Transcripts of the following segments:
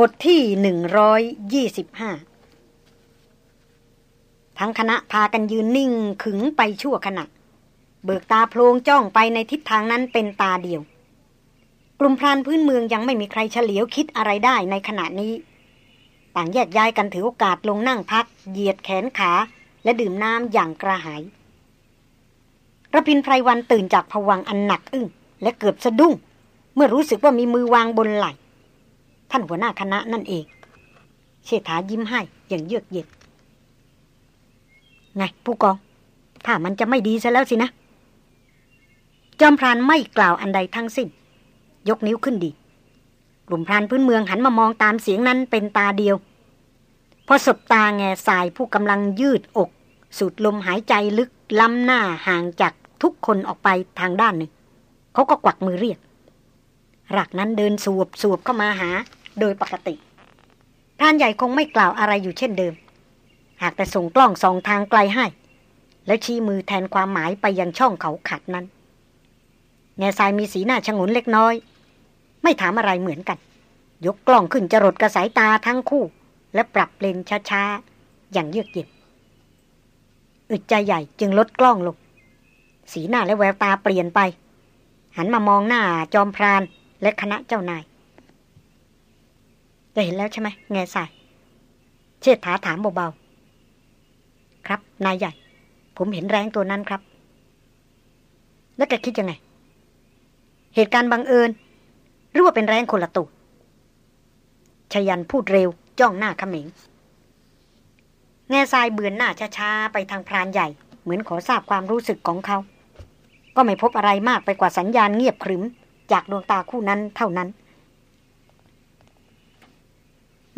บทที่หนึ่งร้อยยี่สิบห้าทั้งคณะพากันยืนนิ่งขึงไปชั่วขณะ เบิกตาโพลงจ้องไปในทิศทางนั้นเป็นตาเดียว กลุ่มพรานพื้นเมืองยังไม่มีใครเฉลียวคิดอะไรได้ในขณะนี้ ต่างแยกย้ายกันถือโอกาสลงนั่งพัก เหยียดแขนขา และดื่มน้ำอย่างกระหายระพินไพรวันตื่นจากผวังอันหนักอึ้งและเกือบสะดุ้ง เมื่อรู้สึกว่ามีมือวางบนไหล่ ท่านหัวหน้าคณะนั่นเอง เชษฐายิ้มให้อย่างเยือกเย็นไงผู้กอง ถ้ามันจะไม่ดีซะแล้วสินะ จอมพรานไม่กล่าวอันใดทั้งสิ้น ยกนิ้วขึ้นดี กลุ่มพรานพื้นเมืองหันมามองตามเสียงนั้นเป็นตาเดียว พอสบตาแง่สายผู้กำลังยืดอก สูดลมหายใจลึกล้ำหน้าห่างจากทุกคนออกไปทางด้านหนึ่ง เขาก็กวักมือเรียกรักนั้นเดินสวบสวบเข้ามาหา โดยปกติพรานใหญ่คงไม่กล่าวอะไรอยู่เช่นเดิม หากแต่ส่งกล้องสองทางไกลให้ และชี้มือแทนความหมายไปยังช่องเขาขัดนั้นแง่ทรายมีสีหน้าชงนเล็กน้อย ไม่ถามอะไรเหมือนกัน ยกกล้องขึ้นจรดกระสายตาทั้งคู่ และปรับเลนช้าๆ อย่างเยือกเย็นอึดใจใหญ่จึงลดกล้องลง สีหน้าและแววตาเปลี่ยนไป หันมามองหน้าจอมพรานและคณะเจ้านาย จะเห็นแล้วใช่ไหมแง่ใส่เชิดถาถามเบาๆ ครับ นายใหญ่ ผมเห็นแรงตัวนั้นครับ แล้วแกคิดยังไง เหตุการณ์บังเอิญ หรือว่าเป็นแรงคนละตัวชยันพูดเร็ว จ้องหน้าขมิงแง่ทรายเบือนหน้าช้าๆ ไปทางพรานใหญ่ เหมือนขอทราบความรู้สึกของเขา ก็ไม่พบอะไรมากไปกว่าสัญญาณเงียบขรึม จากดวงตาคู่นั้นเท่านั้น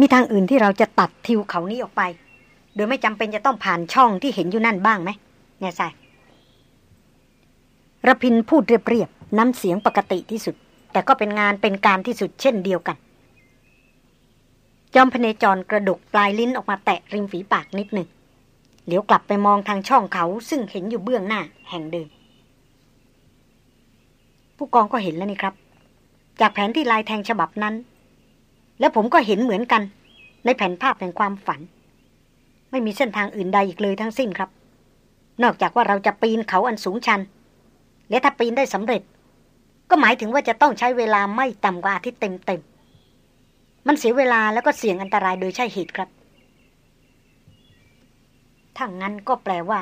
มีทางอื่นที่เราจะตัดทิวเขานี้ออกไป โดยไม่จำเป็นจะต้องผ่านช่องที่เห็นอยู่นั่นบ้างไหมแง่ทรายระพินพูดเรียบๆน้ำเสียงปกติที่สุด แต่ก็เป็นงานเป็นการที่สุดเช่นเดียวกัน จอมพเนจรกระดกปลายลิ้นออกมาแตะริมฝีปากนิดหนึ่งเหลียวกลับไปมองทางช่องเขาซึ่งเห็นอยู่เบื้องหน้าแห่งเดิม ผู้กองก็เห็นแล้วนี่ครับ จากแผนที่ลายแทงฉบับนั้น แล้วผมก็เห็นเหมือนกัน ในแผ่นภาพแห่งความฝัน ไม่มีเส้นทางอื่นใดอีกเลยทั้งสิ้นครับ นอกจากว่าเราจะปีนเขาอันสูงชัน และถ้าปีนได้สำเร็จ ก็หมายถึงว่าจะต้องใช้เวลาไม่ต่ำกว่าอาทิตย์เต็มๆมันเสียเวลาแล้วก็เสี่ยงอันตรายโดยใช่เหตุครับถ้างั้นก็แปลว่า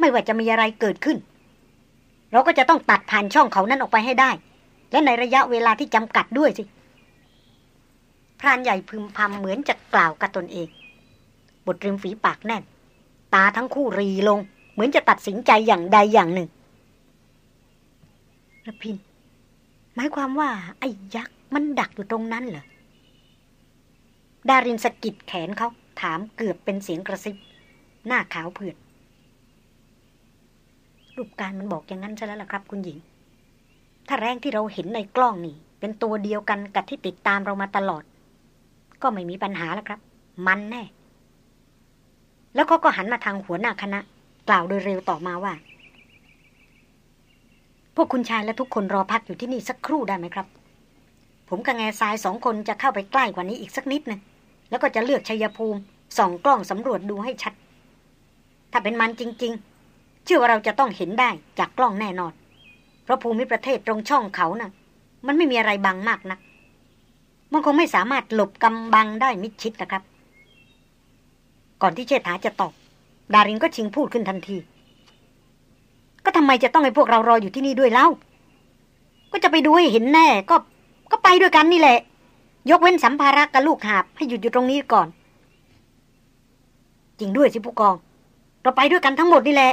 ไม่ว่าจะมีอะไรเกิดขึ้น เราก็จะต้องตัดผ่านช่องเขานั้นออกไปให้ได้ และในระยะเวลาที่จำกัดด้วยสิ พรานใหญ่พึมพำเหมือนจะกล่าวกับตนเอง บทริมฝีปากแน่น ตาทั้งคู่รีลง เหมือนจะตัดสินใจอย่างใดอย่างหนึ่งระพิน หมายความว่า ไอ้ยักษ์มันดักอยู่ตรงนั้นเหรอ ดารินสกิดแขนเขาถามเกือบเป็นเสียงกระซิบ หน้าขาวเผือดรูปการมันบอกอย่างนั้นใช่แล้วล่ะครับ คุณหญิง ถ้าแรงที่เราเห็นในกล้องนี่ เป็นตัวเดียวกันกับที่ติดตามเรามาตลอด ก็ไม่มีปัญหาแล้วครับ มันแน่ แล้วเขาก็หันมาทางหัวหน้าคณะ กล่าวโดยเร็วต่อมาว่า พวกคุณชายและทุกคนรอพักอยู่ที่นี่สักครู่ได้ไหมครับ ผมกับแง่ทรายสองคนจะเข้าไปใกล้กว่านี้อีกสักนิดนึงแล้วก็จะเลือกชัยภูมิส่องกล้องสำรวจดูให้ชัด ถ้าเป็นมันจริง ๆ เชื่อว่าเราจะต้องเห็นได้จากกล้องแน่นอน เพราะภูมิประเทศตรงช่องเขานะ่ะ มันไม่มีอะไรบังมากนะัก มันคงไม่สามารถหลบกำบังได้มิดชิดนะครับ ก่อนที่เชษฐาจะตอบ ดารินก็ชิงพูดขึ้นทันที ก็ทำไมจะต้องให้พวกเรารออยู่ที่นี่ด้วยเล่า ก็จะไปดูให้เห็นแน่ ก็ก็ไปด้วยกันนี่แหละ ยกเว้นสัมภาระกับลูกหาบให้หยุดอยู่ตรงนี้ก่อน จริงด้วยสิผู้กอง เราไปด้วยกันทั้งหมดนี่แหละ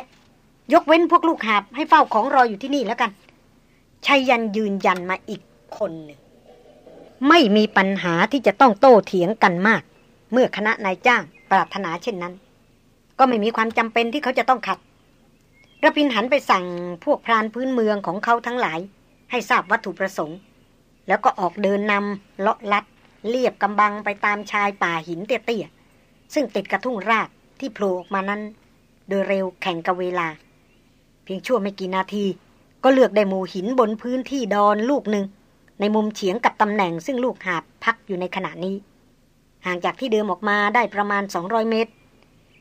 ยกเว้นพวกลูกหาบให้เฝ้าของรออยู่ที่นี่แล้วกันชัยยันยืนยันมาอีกคนหนึ่ง ไม่มีปัญหาที่จะต้องโต้เถียงกันมาก เมื่อคณะนายจ้างปรารถนาเช่นนั้น ก็ไม่มีความจำเป็นที่เขาจะต้องขัดระพินหันไปสั่งพวกพรานพื้นเมืองของเขาทั้งหลาย ให้ทราบวัตถุประสงค์ แล้วก็ออกเดินนำเลาะลัดเรียบกำบังไปตามชายป่าหินเตี้ยๆซึ่งติดกระทุ่งรากที่โผล่ออกมานั้น โดยเร็วแข่งกับเวลา เพียงชั่วไม่กี่นาที ก็เลือกได้หมู่หินบนพื้นที่ดอนลูกหนึ่ง ในมุมเฉียงกับตำแหน่งซึ่งลูกหาบพักอยู่ในขณะนี้ ห่างจากที่เดิมออกมาได้ประมาณ 200 เมตร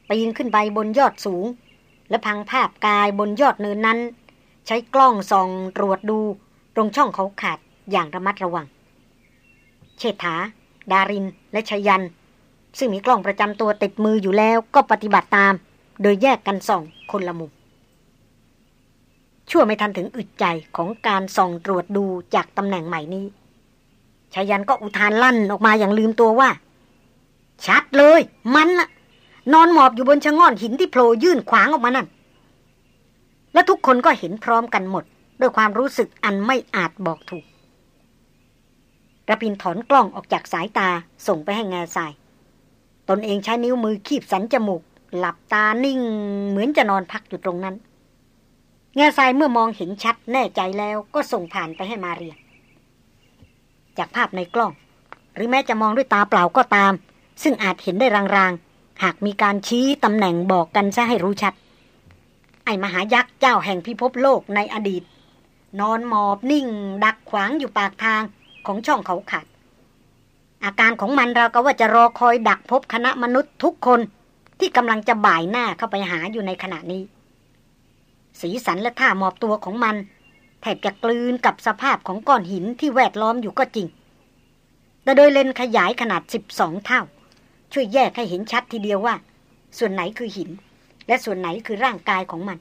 ปีนขึ้นไปบนยอดสูง และพังภาพกายบนยอดเนินนั้น ใช้กล้องส่องตรวจดูตรงช่องเขาขาดอย่างระมัดระวัง เชษฐา ดาริน และชยัน ซึ่งมีกล้องประจำตัวติดมืออยู่แล้วก็ปฏิบัติตาม โดยแยกกันส่องคนละมุม ชั่วไม่ทันถึงอึดใจของการส่องตรวจดูจากตำแหน่งใหม่นี้ชายันก็อุทานลั่นออกมาอย่างลืมตัวว่า ชัดเลย มันละนอนหมอบอยู่บนชะง่อนหินที่โผล่ยื่นขวางออกมานั่น และทุกคนก็เห็นพร้อมกันหมด ด้วยความรู้สึกอันไม่อาจบอกถูกระพินถอนกล้องออกจากสายตาส่งไปให้แง่ทราย ตนเองใช้นิ้วมือคีบสันจมูก หลับตานิ่งเหมือนจะนอนพักอยู่ตรงนั้น แง่ทรายเมื่อมองเห็นชัดแน่ใจแล้วก็ส่งผ่านไปให้มาเรีย จากภาพในกล้อง หรือแม้จะมองด้วยตาเปล่าก็ตาม ซึ่งอาจเห็นได้รางๆ หากมีการชี้ตำแหน่งบอกกันซะให้รู้ชัด ไอ้มหายักษ์เจ้าแห่งพิภพโลกในอดีต นอนหมอบนิ่ง ดักขวางอยู่ปากทางของช่องเขาขาดอาการของมันเราก็ว่าจะรอคอยดักพบคณะมนุษย์ทุกคนที่กำลังจะบ่ายหน้าเข้าไปหาอยู่ในขณะนี้ สีสันและท่ามอบตัวของมัน แทบจะกลืนกับสภาพของก้อนหินที่แวดล้อมอยู่ก็จริง แต่โดยเลนขยายขนาด 12 เท่า ช่วยแยกให้เห็นชัดทีเดียวว่า ส่วนไหนคือหิน และส่วนไหนคือร่างกายของมัน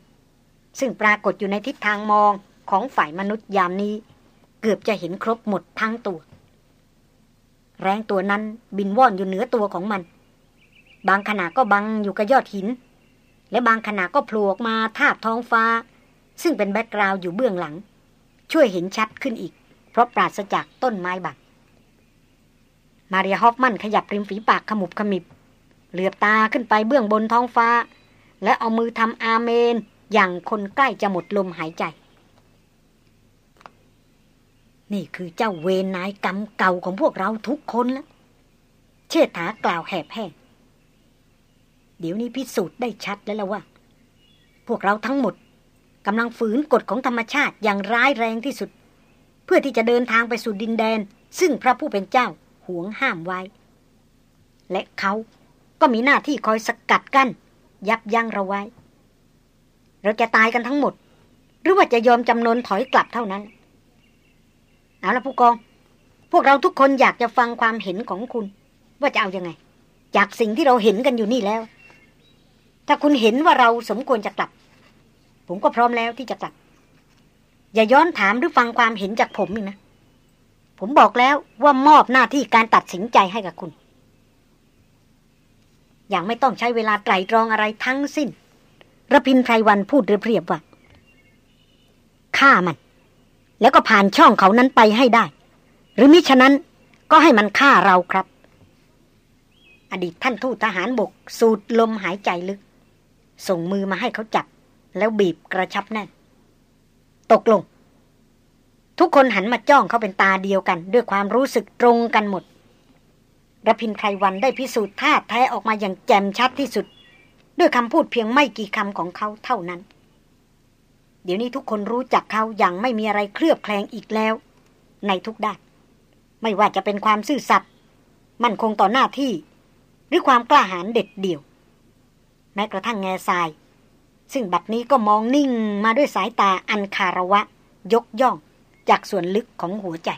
ซึ่งปรากฏอยู่ในทิศทางมองของฝ่ายมนุษย์ยามนี้ เกือบจะเห็นครบหมดทั้งตัว แรงตัวนั้นบินว่อนอยู่เหนือตัวของมัน บางขณะก็บังอยู่กับยอดหิน และบางขณะก็โผล่ออกมาทาบท้องฟ้า ซึ่งเป็นแบ็กกราวด์อยู่เบื้องหลัง ช่วยเห็นชัดขึ้นอีก เพราะปราศจากต้นไม้บักมาเรียฮอฟมันขยับริมฝีปากขมุบขมิบ เหลือบตาขึ้นไปเบื้องบนท้องฟ้า และเอามือทำอาเมน อย่างคนใกล้จะหมดลมหายใจ นี่คือเจ้าเวนนายกรรมเก่าของพวกเราทุกคนแล้วเชิดถากล่าวแหบแห้ง เดี๋ยวนี้พิสูจน์ได้ชัดแล้วล่ะว่า พวกเราทั้งหมดกำลังฝืนกฎของธรรมชาติอย่างร้ายแรงที่สุด เพื่อที่จะเดินทางไปสู่ดินแดน ซึ่งพระผู้เป็นเจ้าหวงห้ามไว้ และเขาก็มีหน้าที่คอยสกัดกัน้นยับยั้งเราไว้ เราจะตายกันทั้งหมด หรือว่าจะยอมจำนนถอยกลับเท่านั้น เอาละผู้กอง พวกเราทุกคนอยากจะฟังความเห็นของคุณ ว่าจะเอาอยัางไง จากสิ่งที่เราเห็นกันอยู่นี่แล้ว ถ้าคุณเห็นว่าเราสมควรจะกลับ ผมก็พร้อมแล้วที่จะกลับ อย่าย้อนถามหรือฟังความเห็นจากผมอีกนะ ผมบอกแล้วว่ามอบหน้าที่การตัดสินใจให้กับคุณ อย่างไม่ต้องใช้เวลาไตรตรองอะไรทั้งสิ้นระพินไพรวันพูดเรียบๆว่าฆ่ามัน แล้วก็ผ่านช่องเขานั้นไปให้ได้ หรือมิฉะนั้นก็ให้มันฆ่าเราครับ อดีตท่านทูตทหารบก สูดลมหายใจลึก ส่งมือมาให้เขาจับ แล้วบีบกระชับแน่น ตกลง ทุกคนหันมาจ้องเขาเป็นตาเดียวกัน ด้วยความรู้สึกตรงกันหมดระพินไพรวันได้พิสูจน์ท่าแท้ออกมาอย่างแจ่มชัดที่สุด ด้วยคำพูดเพียงไม่กี่คำของเขาเท่านั้น เดี๋ยวนี้ทุกคนรู้จักเขาอย่างไม่มีอะไรเคลือบแคลงอีกแล้ว ในทุกด้านไม่ว่าจะเป็นความซื่อสัตย์มั่นคงต่อหน้าที่ หรือความกล้าหาญเด็ดเดี่ยว แม้กระทั่งแง่ทราย ซึ่งบัดนี้ก็มองนิ่งมาด้วยสายตาอันคาระวะ ยกย่องจากส่วนลึกของหัวใจ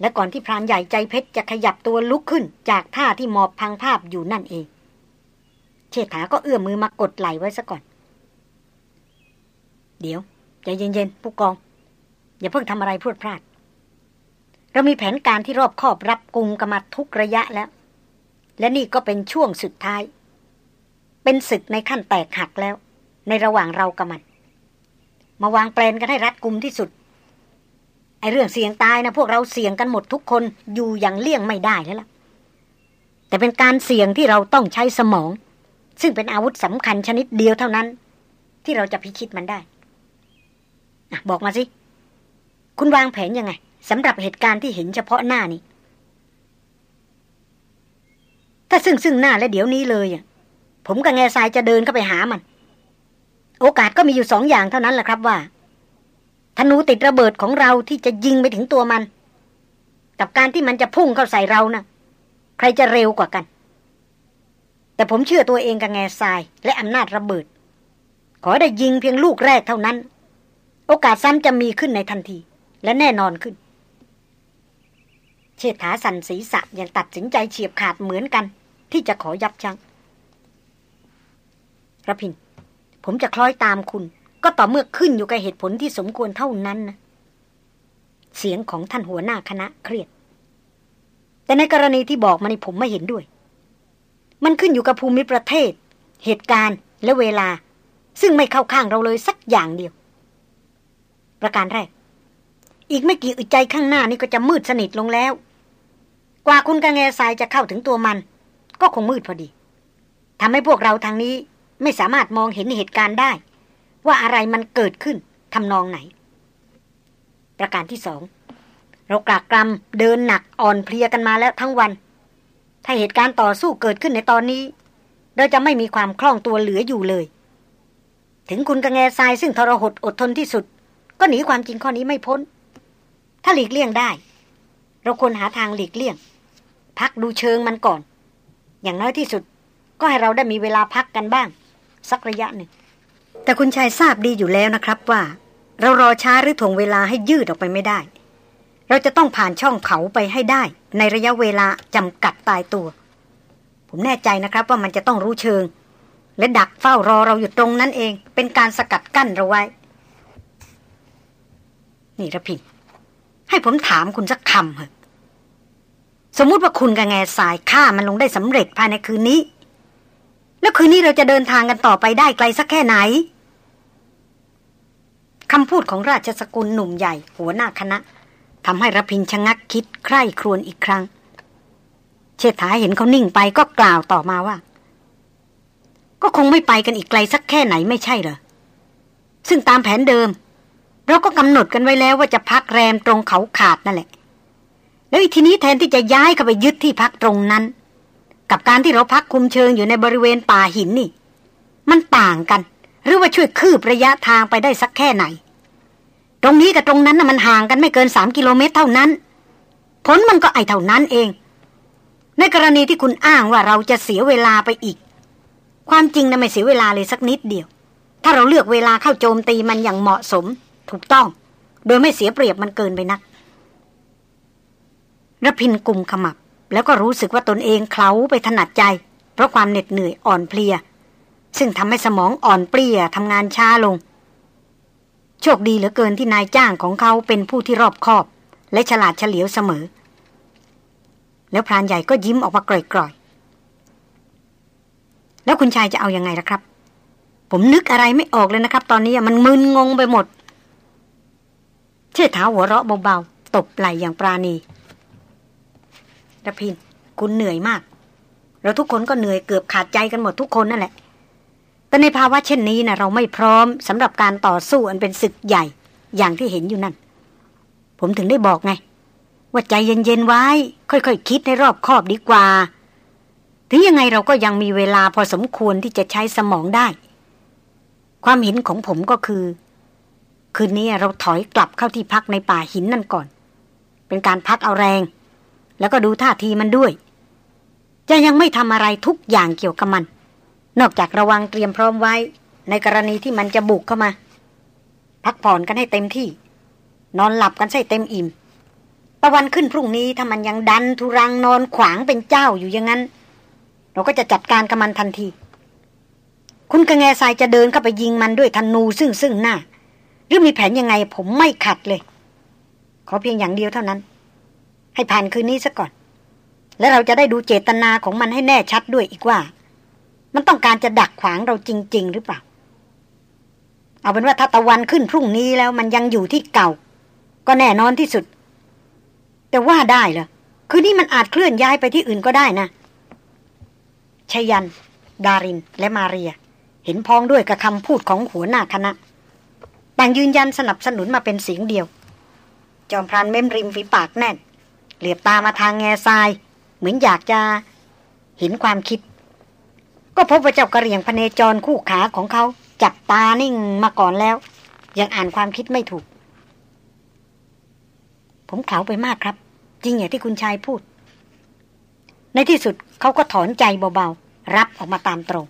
และก่อนที่พรานใหญ่ใจเพชรจะขยับตัวลุกขึ้นจากท่าที่หมอบพังภาพอยู่นั่นเอง เชษฐาก็เอื้อมมือมากดไหลไว้ซะก่อน เดี๋ยวใจเย็นๆผู้กอง อย่าเพิ่งทำอะไรพูดพลาด เรามีแผนการที่รอบคอบรับกุมกันมาทุกระยะแล้ว และนี่ก็เป็นช่วงสุดท้าย เป็นศึกในขั้นแตกหักแล้ว ในระหว่างเรากับมัน มาวางแปลนกันให้รัดกุมที่สุด ไอเรื่องเสี่ยงตายนะพวกเราเสี่ยงกันหมดทุกคนอยู่อย่างเลี่ยงไม่ได้แล้วล่ะ แต่เป็นการเสี่ยงที่เราต้องใช้สมอง ซึ่งเป็นอาวุธสำคัญชนิดเดียวเท่านั้น ที่เราจะพิชิตมันได้บอกมาสิ คุณวางแผนยังไงสำหรับเหตุการณ์ที่เห็นเฉพาะหน้านี้ ถ้าซึ่งซึ่งหน้าและเดี๋ยวนี้เลยอะ ผมกับแง่ทรายจะเดินเข้าไปหามัน โอกาสก็มีอยู่สองอย่างเท่านั้นแหละครับว่าธนูติดระเบิดของเราที่จะยิงไปถึงตัวมัน กับการที่มันจะพุ่งเข้าใส่เรานะ่ะ ใครจะเร็วกว่ากัน แต่ผมเชื่อตัวเองกับแง่ทราย และอำนาจระเบิด ขอได้ยิงเพียงลูกแรกเท่านั้น โอกาสซ้ำจะมีขึ้นในทันที และแน่นอนขึ้น เชษฐาสันศีษะยังตัดสินใจเฉียบขาดเหมือนกัน ที่จะขอยับยั้ง ระพิน ผมจะคล้อยตามคุณ ก็ต่อเมื่อขึ้นอยู่กับเหตุผลที่สมควรเท่านั้นนะ เสียงของท่านหัวหน้าคณะเครียด แต่ในกรณีที่บอกมานี่ผมไม่เห็นด้วย มันขึ้นอยู่กับภูมิประเทศ เหตุการณ์และเวลา ซึ่งไม่เข้าข้างเราเลยสักอย่างเดียว ประการแรก อีกไม่กี่อึดใจข้างหน้านี่ก็จะมืดสนิทลงแล้ว กว่าคุณกางแงทรายจะเข้าถึงตัวมัน ก็คงมืดพอดีทำให้พวกเราทางนี้ ไม่สามารถมองเห็นเหตุการณ์ได้ ว่าอะไรมันเกิดขึ้นทำนองไหน ประการที่สองเรากรากกรำเดินหนักอ่อนเพลียกันมาแล้วทั้งวัน ถ้าเหตุการณ์ต่อสู้เกิดขึ้นในตอนนี้ เราจะไม่มีความคล่องตัวเหลืออยู่เลย ถึงคุณกระแงทรายซึ่งทรหดอดทนที่สุด ก็หนีความจริงข้อนี้ไม่พ้น ถ้าหลีกเลี่ยงได้ เราควรหาทางหลีกเลี่ยง พักดูเชิงมันก่อน อย่างน้อยที่สุดก็ให้เราได้มีเวลาพักกันบ้าง สักระยะหนึ่ง แต่คุณชายทราบดีอยู่แล้วนะครับว่า เรารอช้าหรือถ่วงเวลาให้ยืดออกไปไม่ได้ เราจะต้องผ่านช่องเขาไปให้ได้ ในระยะเวลาจำกัดตายตัว ผมแน่ใจนะครับว่ามันจะต้องรู้เชิง และดักเฝ้ารอเราอยู่ตรงนั้นเอง เป็นการสกัดกั้นเราไว้ นี่ระพินให้ผมถามคุณสักคำเหอะสมมติว่าคุณกับแง่สายฆ่ามันลงได้สำเร็จภายในคืนนี้ แล้วคืนนี้เราจะเดินทางกันต่อไปได้ไกลสักแค่ไหนคำพูดของราชสกุลหนุ่มใหญ่ หัวหน้าคณะทำให้รพินชะงักคิดใคร่ครวญอีกครั้ง เชษฐาเห็นเขานิ่งไปก็กล่าวต่อมาว่า ก็คงไม่ไปกันอีกไกลสักแค่ไหนไม่ใช่เหรอ ซึ่งตามแผนเดิม เราก็กำหนดกันไว้แล้วว่าจะพักแรมตรงเขาขาดนั่นแหละ แล้วอีทีนี้แทนที่จะย้ายเข้าไปยึดที่พักตรงนั้น กับการที่เราพักคุมเชิงอยู่ในบริเวณป่าหินนี่ มันต่างกัน หรือว่าช่วยคืบระยะทางไปได้สักแค่ไหน ตรงนี้กับตรงนั้นน่ะมันห่างกันไม่เกินสามกิโลเมตรเท่านั้น ผลมันก็ไอเท่านั้นเอง ในกรณีที่คุณอ้างว่าเราจะเสียเวลาไปอีก ความจริงน่ะไม่เสียเวลาเลยสักนิดเดียว ถ้าเราเลือกเวลาเข้าโจมตีมันอย่างเหมาะสม ถูกต้อง โดยไม่เสียเปรียบมันเกินไปนักระพินกลุ่มขมับ แล้วก็รู้สึกว่าตนเองเคล้าไปถนัดใจ เพราะความเหน็ดเหนื่อยอ่อนเพลีย ซึ่งทำให้สมองอ่อนเปรี้ยทำงานช้าลง โชคดีเหลือเกินที่นายจ้างของเขาเป็นผู้ที่รอบคอบ และฉลาดเฉลียวเสมอ แล้วพรานใหญ่ก็ยิ้มออกมากร่อยๆ แล้วคุณชายจะเอาอยัางไงล่ะครับ ผมนึกอะไรไม่ออกเลยนะครับ ตอนนี้มันมึนงงไปหมด เชิดเท้าหัวเราะเบาๆ ตบไหลอย่างปราณี ระพิน คุณเหนื่อยมาก เราทุกคนก็เหนื่อยเกือบขาดใจกันหมดทุกคนนั่นแหละ แต่ในภาวะเช่นนี้นะเราไม่พร้อมสำหรับการต่อสู้อันเป็นศึกใหญ่ อย่างที่เห็นอยู่นั่น ผมถึงได้บอกไง ว่าใจเย็นๆไว้ ค่อยๆคคิดให้รอบคอบดีกว่า ถึงยังไงเราก็ยังมีเวลาพอสมควรที่จะใช้สมองได้ ความเห็นของผมก็คือ คืนนี้เราถอยกลับเข้าที่พักในป่าหินนั่นก่อน เป็นการพักเอาแรง แล้วก็ดูท่าทีมันด้วย จะยังไม่ทำอะไรทุกอย่างเกี่ยวกับมัน นอกจากระวังเตรียมพร้อมไว้ ในกรณีที่มันจะบุกเข้ามา พักผ่อนกันให้เต็มที่ นอนหลับกันใส่เต็มอิ่มตะวันขึ้นพรุ่งนี้ถ้ามันยังดันทุรังนอนขวางเป็นเจ้าอยู่อย่างนั้น เราก็จะจัดการกับมันทันที คุณกระแงทรายจะเดินเข้าไปยิงมันด้วยธนูซึ่งซึ่งหน้า หรือมีแผนยังไงผมไม่ขัดเลย ขอเพียงอย่างเดียวเท่านั้น ให้ผ่านคืนนี้ซะก่อน แล้วเราจะได้ดูเจตนาของมันให้แน่ชัดด้วยอีกว่า มันต้องการจะดักขวางเราจริง ๆ หรือเปล่า เอาเป็นว่าถ้าตะวันขึ้นพรุ่งนี้แล้วมันยังอยู่ที่เก่า ก็แน่นอนที่สุด แต่ว่าได้เหรอคืนนี้มันอาจเคลื่อนย้ายไปที่อื่นก็ได้นะชยัน ดาริน และมาเรีย เห็นพ้องด้วยกับคำพูดของหัวหน้าคณะต่างยืนยันสนับสนุนมาเป็นเสียงเดียว จอมพรานเม้มริมฝีปากแน่น เหลือบตามาทางแง่ทราย เหมือนอยากจะเห็นความคิด ก็พบว่าเจ้ากระเหรียงพเนจรคู่ขาของเขา จับตานิ่งมาก่อนแล้ว ยังอ่านความคิดไม่ถูก ผมเขาไปมากครับ จริงอย่างที่คุณชายพูด ในที่สุดเขาก็ถอนใจเบาๆ รับออกมาตามตรง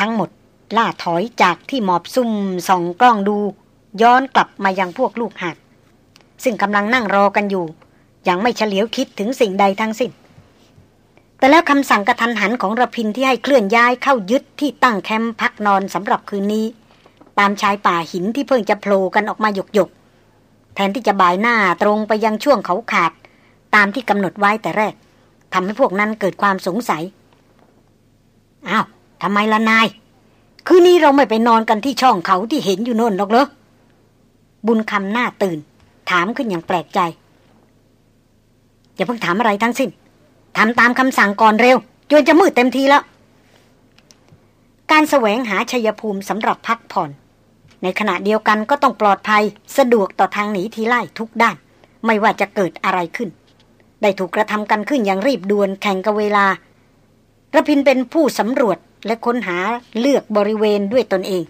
ทั้งหมดล่าถอยจากที่หมอบซุ่มส่องกล้องดู ย้อนกลับมายังพวกลูกหาด ซึ่งกำลังนั่งรอกันอยู่ ยังไม่เฉลียวคิดถึงสิ่งใดทั้งสิ้น แต่แล้วคำสั่งกระทันหันของระพินที่ให้เคลื่อนย้ายเข้ายึดที่ตั้งแคมป์พักนอนสำหรับคืนนี้ ตามชายป่าหินที่เพิ่งจะโผล่กันออกมาหยกหยกแทนที่จะบ่ายหน้าตรงไปยังช่วงเขาขาด ตามที่กำหนดไว้แต่แรกทำให้พวกนั้นเกิดความสงสัยอ้าวทำไมละนาย คืนนี้เราไม่ไปนอนกันที่ช่องเขาที่เห็นอยู่โน่นหรอกเหรอบุญคำหน้าตื่น ถามขึ้นอย่างแปลกใจ อย่าเพิ่งถามอะไรทั้งสิ้นทำตามคำสั่งก่อนเร็วจนจะมืดเต็มทีแล้ว การแสวงหาชัยภูมิสำหรับพักผ่อน ในขณะเดียวกันก็ต้องปลอดภัยสะดวกต่อทางหนีทีไล่ทุกด้าน ไม่ว่าจะเกิดอะไรขึ้น ได้ถูกกระทำกันขึ้นอย่างรีบด่วนแข่งกับเวลาระพินเป็นผู้สำรวจและค้นหาเลือกบริเวณด้วยตนเอง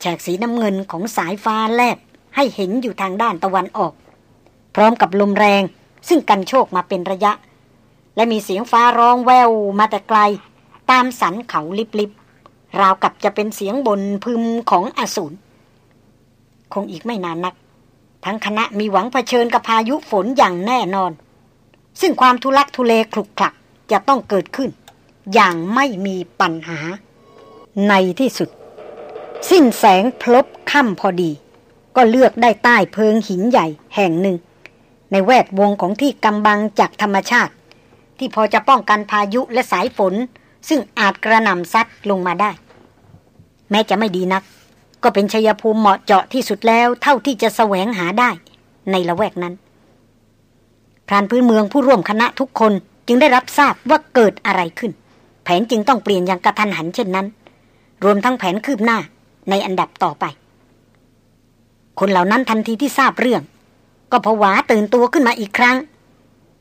แฉกสีน้ำเงินของสายฟ้าแลบ ให้เห็นอยู่ทางด้านตะวันออก พร้อมกับลมแรง ซึ่งกันโชคมาเป็นระยะ และมีเสียงฟ้าร้องแววมาแต่ไกล ตามสันเขาลิบๆราวกับจะเป็นเสียงบนพึมของอสูรคงอีกไม่นานนัก ทั้งคณะมีหวังเผชิญกับพายุฝนอย่างแน่นอน ซึ่งความทุลักทุเลคลุกคลักจะต้องเกิดขึ้น อย่างไม่มีปัญหา ในที่สุด สิ้นแสงพลบค่ำพอดี ก็เลือกได้ใต้เพิงหินใหญ่แห่งหนึ่ง ในแวดวงของที่กำบังจากธรรมชาติ ที่พอจะป้องกันพายุและสายฝน ซึ่งอาจกระหน่ำซัดลงมาได้ แม้จะไม่ดีนัก ก็เป็นชยภูมิเหมาะเจาะที่สุดแล้วเท่าที่จะแสวงหาได้ในละแวกนั้นพรานพื้นเมืองผู้ร่วมคณะทุกคนจึงได้รับทราบว่าเกิดอะไรขึ้น แผนจึงต้องเปลี่ยนอย่างกระทันหันเช่นนั้น รวมทั้งแผนคืบหน้าในอันดับต่อไป คนเหล่านั้นทันทีที่ทราบเรื่อง ก็ผวาตื่นตัวขึ้นมาอีกครั้ง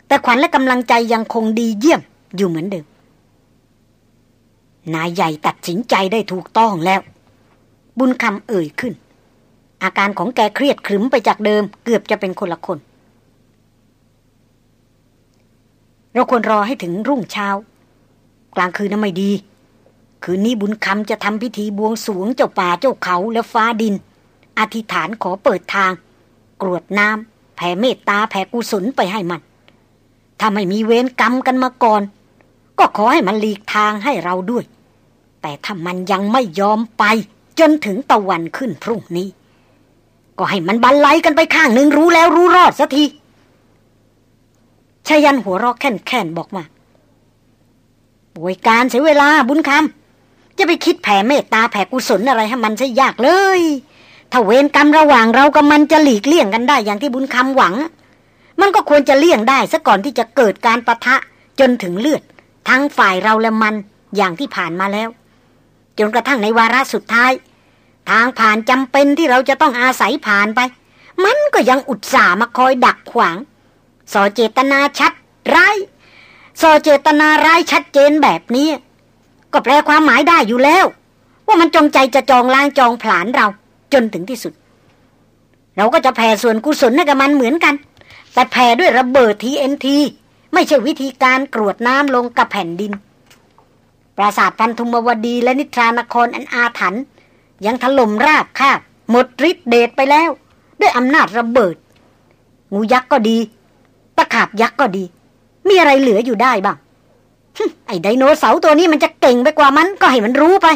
แต่ขวัญและกำลังใจยังคงดีเยี่ยมอยู่เหมือนเดิมนายใหญ่ตัดสินใจได้ถูกต้องแล้ว บุญคำเอ่ยขึ้น อาการของแกเครียดขรึมไปจากเดิม เกือบจะเป็นคนละคน เราควรรอให้ถึงรุ่งเช้า กลางคืนนั้นไม่ดี คืนนี้บุญคำจะทำพิธีบวงสรวงเจ้าป่าเจ้าเขาและฟ้าดิน อธิษฐานขอเปิดทาง กรวดน้ำแผ่เมตตาแผ่กุศลไปให้มัน ถ้าไม่มีเวรกรรมกันมาก่อน ก็ขอให้มันหลีกทางให้เราด้วย แต่ถ้ามันยังไม่ยอมไป จนถึงตะวันขึ้นพรุ่งนี้ ก็ให้มันบันไลกันไปข้างหนึ่งรู้แล้วรู้รอดสักทีชายันหัวรอแค่นแค่นบอกมาป่วยการเสียเวลาบุญคำจะไปคิดแผ่เมตตาแผ่กุศลอะไรให้มันใช่ยากเลย ถ้าเวรกรรมระหว่างเรากับมันจะหลีกเลี่ยงกันได้อย่างที่บุญคำหวัง มันก็ควรจะเลี่ยงได้ซะก่อนที่จะเกิดการประทะจนถึงเลือด ทั้งฝ่ายเราและมันอย่างที่ผ่านมาแล้ว จนกระทั่งในวาระสุดท้าย ทางผ่านจำเป็นที่เราจะต้องอาศัยผ่านไป มันก็ยังอุตส่าห์มาคอยดักขวางสอเจตนาชัดร้ายสอเจตนาร้ายชัดเจนแบบนี้ ก็แปลความหมายได้อยู่แล้ว ว่ามันจงใจจะจองล้างจองผลาญเรา จนถึงที่สุด เราก็จะแผ่ส่วนกุศลให้กับมันเหมือนกัน แต่แผ่ด้วยระเบิดทีเอ็นทีไม่ใช่วิธีการกรวดน้ำลงกับแผ่นดิน ปราสาทพันธุมวดีและนิทรานครอันอาถรรพ์ยังถล่มราบคาบหมดฤทธิ์เดชไปแล้ว ด้วยอำนาจระเบิด งูยักษ์ก็ดี ตะขาบยักษ์ก็ดี มีอะไรเหลืออยู่ได้บ้างไอ้ไดโนเสาร์ตัวนี้มันจะเก่งไปกว่ามันก็ให้มันรู้ไป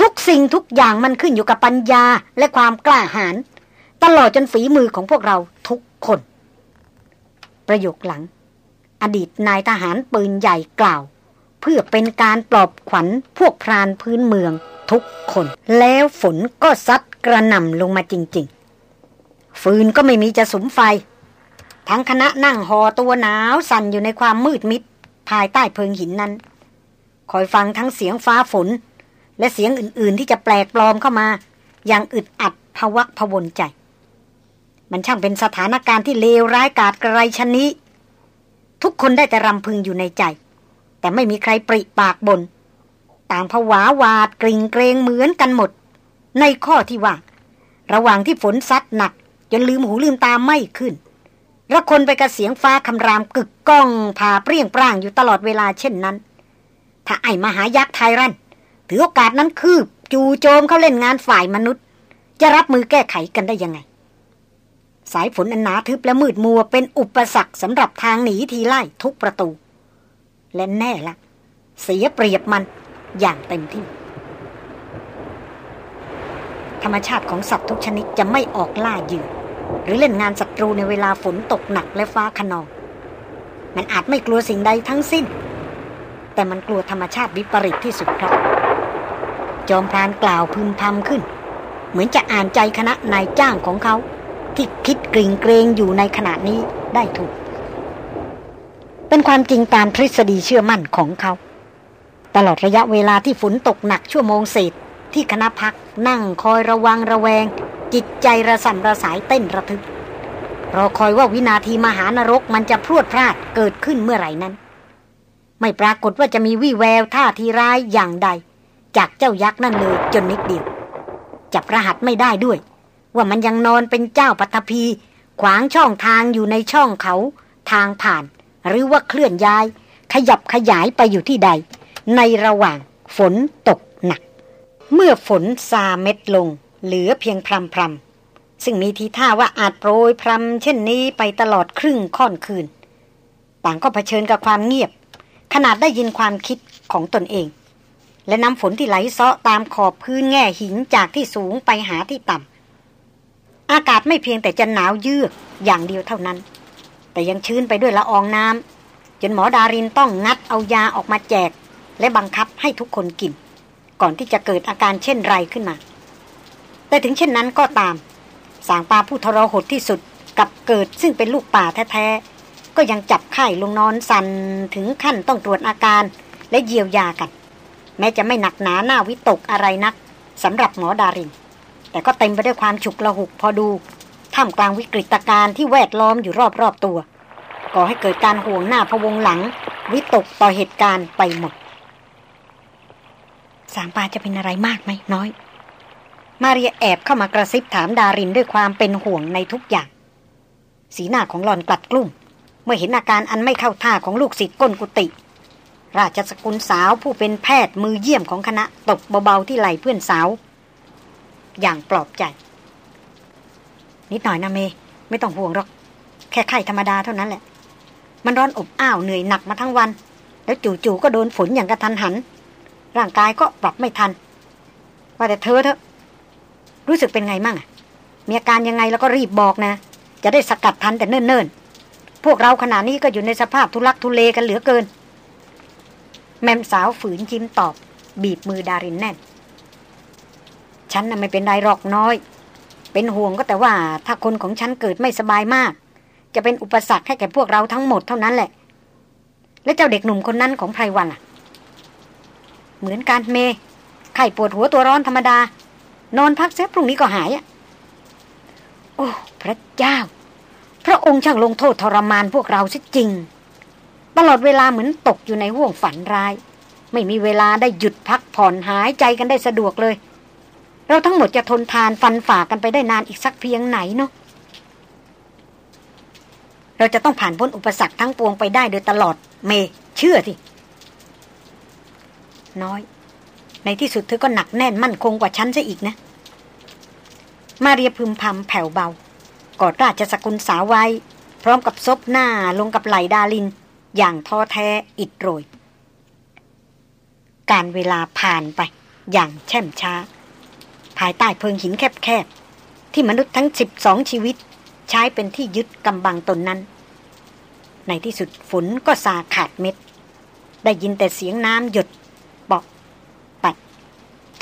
ทุกสิ่งทุกอย่างมันขึ้นอยู่กับปัญญาและความกล้าหาญตลอดจนฝีมือของพวกเราทุกคน ประโยคหลัง อดีตนายทหารปืนใหญ่กล่าว เพื่อเป็นการปลอบขวัญพวกพรานพื้นเมืองทุกคน แล้วฝนก็ซัดกระหน่ำลงมาจริง ๆ ฟืนก็ไม่มีจะสมไฟ ทั้งคณะนั่งหอตัวหนาวสั่นอยู่ในความมืดมิด ภายใต้เพิงหินนั้น คอยฟังทั้งเสียงฟ้าฝน และเสียงอื่น ๆ ที่จะแปลกปลอมเข้ามา อย่างอึดอัดภวักพวนใจ มันช่างเป็นสถานการณ์ที่เลวร้ายกาจกระไรชนนี้ ทุกคนได้แต่รำพึงอยู่ในใจ แต่ไม่มีใครปริปากบน ต่างผวาวาดกริ่งเกรงเหมือนกันหมด ในข้อที่ว่า ระหว่างที่ฝนซัดหนัก จนลืมหูลืมตาไม่ขึ้นระคนไปกับเสียงฟ้าคำรามกึกก้องผ่าเปรี้ยงปร่างอยู่ตลอดเวลาเช่นนั้น ถ้าไอ้มหายักษ์ไทรัน ถือโอกาสนั้นคืบจู่โจมเขาเล่นงานฝ่ายมนุษย์ จะรับมือแก้ไขกันได้ยังไง สายฝนอันหนาทึบและมืดมัวเป็นอุปสรรคสำหรับทางหนีทีไล่ทุกประตู และแน่ละเสียเปรียบมันอย่างเต็มที่ ธรรมชาติของสัตว์ทุกชนิดจะไม่ออกล่าเหยื่อหรือเล่นงานศัตรูในเวลาฝนตกหนักและฟ้าขนอง มันอาจไม่กลัวสิ่งใดทั้งสิ้น แต่มันกลัวธรรมชาติวิปริตที่สุดครับ จอมพรานกล่าวพึมพำขึ้น เหมือนจะอ่านใจคณะนายจ้างของเขา ที่คิดกริ่งเกรงอยู่ในขณะนี้ได้ถูก เป็นความจริงตามทฤษฎีเชื่อมั่นของเขา ตลอดระยะเวลาที่ฝนตกหนักชั่วโมงเศษที่คณะพักนั่งคอยระวังระแวง จิตใจระสันระสายเต้นระทึก รอคอยว่าวินาทีมหานรกมันจะพรวดพลาดเกิดขึ้นเมื่อไหร่นั้น ไม่ปรากฏว่าจะมีวี่แววท่าทีร้ายอย่างใด จากเจ้ายักษ์นั่นเลยจนนิดเดียว จับรหัสไม่ได้ด้วย ว่ามันยังนอนเป็นเจ้าปัทภีขวางช่องทางอยู่ในช่องเขา ทางผ่าน หรือว่าเคลื่อนย้าย ขยับขยายไปอยู่ที่ใด ในระหว่างฝนตกหนัก เมื่อฝนซาเม็ดลง เหลือเพียงพรำพรำซึ่งมีทีท่าว่าอาจโปรยพรำเช่นนี้ไปตลอดครึ่งค่อนคืน ต่างก็เผชิญกับความเงียบ ขนาดได้ยินความคิดของตนเอง และน้ำฝนที่ไหลเซาะตามขอบพื้นแง่หินจากที่สูงไปหาที่ต่ำอากาศไม่เพียงแต่จะหนาวเยือกอย่างเดียวเท่านั้น แต่ยังชื้นไปด้วยละอองน้ำจนหมอดารินต้องงัดเอายาออกมาแจก และบังคับให้ทุกคนกิน ก่อนที่จะเกิดอาการเช่นไรขึ้นมา แต่ถึงเช่นนั้นก็ตาม สางปลาผู้ทรหดที่สุดกับเกิดซึ่งเป็นลูกป่าแท้ๆก็ยังจับไข่ลงนอนสันถึงขั้นต้องตรวจอาการและเยียวยากัน แม้จะไม่หนักหนาหน้าวิตกอะไรนักสำหรับหมอดาริน แต่ก็เต็มไปด้วยความฉุกละหุกพอดู ท่ามกลางวิกฤตการณ์ที่แวดล้อมอยู่รอบๆตัว ก่อให้เกิดการห่วงหน้าพวงหลัง วิตกต่อเหตุการณ์ไปหมด สางปาจะเป็นอะไรมากไหมน้อย มาเรียแอบเข้ามากระซิบถามดารินด้วยความเป็นห่วงในทุกอย่าง สีหน้าของหลอนกลัดกลุ้มเมื่อเห็นอาการอันไม่เข้าท่าของลูกศิษย์ก้นกุฏิ ราชสกุลสาวผู้เป็นแพทย์มือเยี่ยมของคณะตกเบาๆที่ไหลเพื่อนสาว อย่างปลอบใจ นิดหน่อยนะเม ไม่ต้องห่วงหรอก แค่ไข้ธรรมดาเท่านั้นแหละ มันร้อนอบอ้าวเหนื่อยหนักมาทั้งวัน แล้วจู่ๆก็โดนฝนอย่างกระทันหัน ร่างกายก็ปรับไม่ทัน ว่าแต่เธอเถอะ รู้สึกเป็นไงมั่งมีอาการยังไงแล้วก็รีบบอกนะ จะได้สกัดทันแต่เนิ่นๆพวกเราขณะนี้ก็อยู่ในสภาพทุลักทุเลกันเหลือเกิน แม่สาวฝืนยิ้มตอบ บีบมือดารินแน่น ฉันน่ะไม่เป็นไรหรอกน้อย เป็นห่วงก็แต่ว่าถ้าคนของฉันเกิดไม่สบายมาก จะเป็นอุปสรรคให้แก่พวกเราทั้งหมดเท่านั้นแหละ และเจ้าเด็กหนุ่มคนนั้นของไพรวันล่ะ เหมือนการเม ไข้ปวดหัวตัวร้อนธรรมดา นอนพักเสียพรุ่งนี้ก็หายอะ โอ้ พระเจ้า พระองค์ช่างลงโทษทรมานพวกเราซะจริง ตลอดเวลาเหมือนตกอยู่ในห่วงฝันร้าย ไม่มีเวลาได้หยุดพักผ่อนหายใจกันได้สะดวกเลย เราทั้งหมดจะทนทานฟันฝ่ากันไปได้นานอีกสักเพียงไหนเนาะเราจะต้องผ่านพ้นอุปสรรคทั้งปวงไปได้โดยตลอด เม เชื่อสิน้อย ในที่สุดเธอก็หนักแน่นมั่นคงกว่าฉันซะอีกนะ มาเรียพึมพำแผ่วเบากอดราชสกุลสาวไว้ พร้อมกับซบหน้าลงกับไหลดาลิน อย่างท้อแท้อิดโรย การเวลาผ่านไปอย่างแช่มช้า ภายใต้เพิงหินแคบๆ ที่มนุษย์ทั้งสิบสองชีวิตใช้เป็นที่ยึดกำบังตนนั้น ในที่สุดฝนก็สาขาดเม็ด ได้ยินแต่เสียงน้ำหยด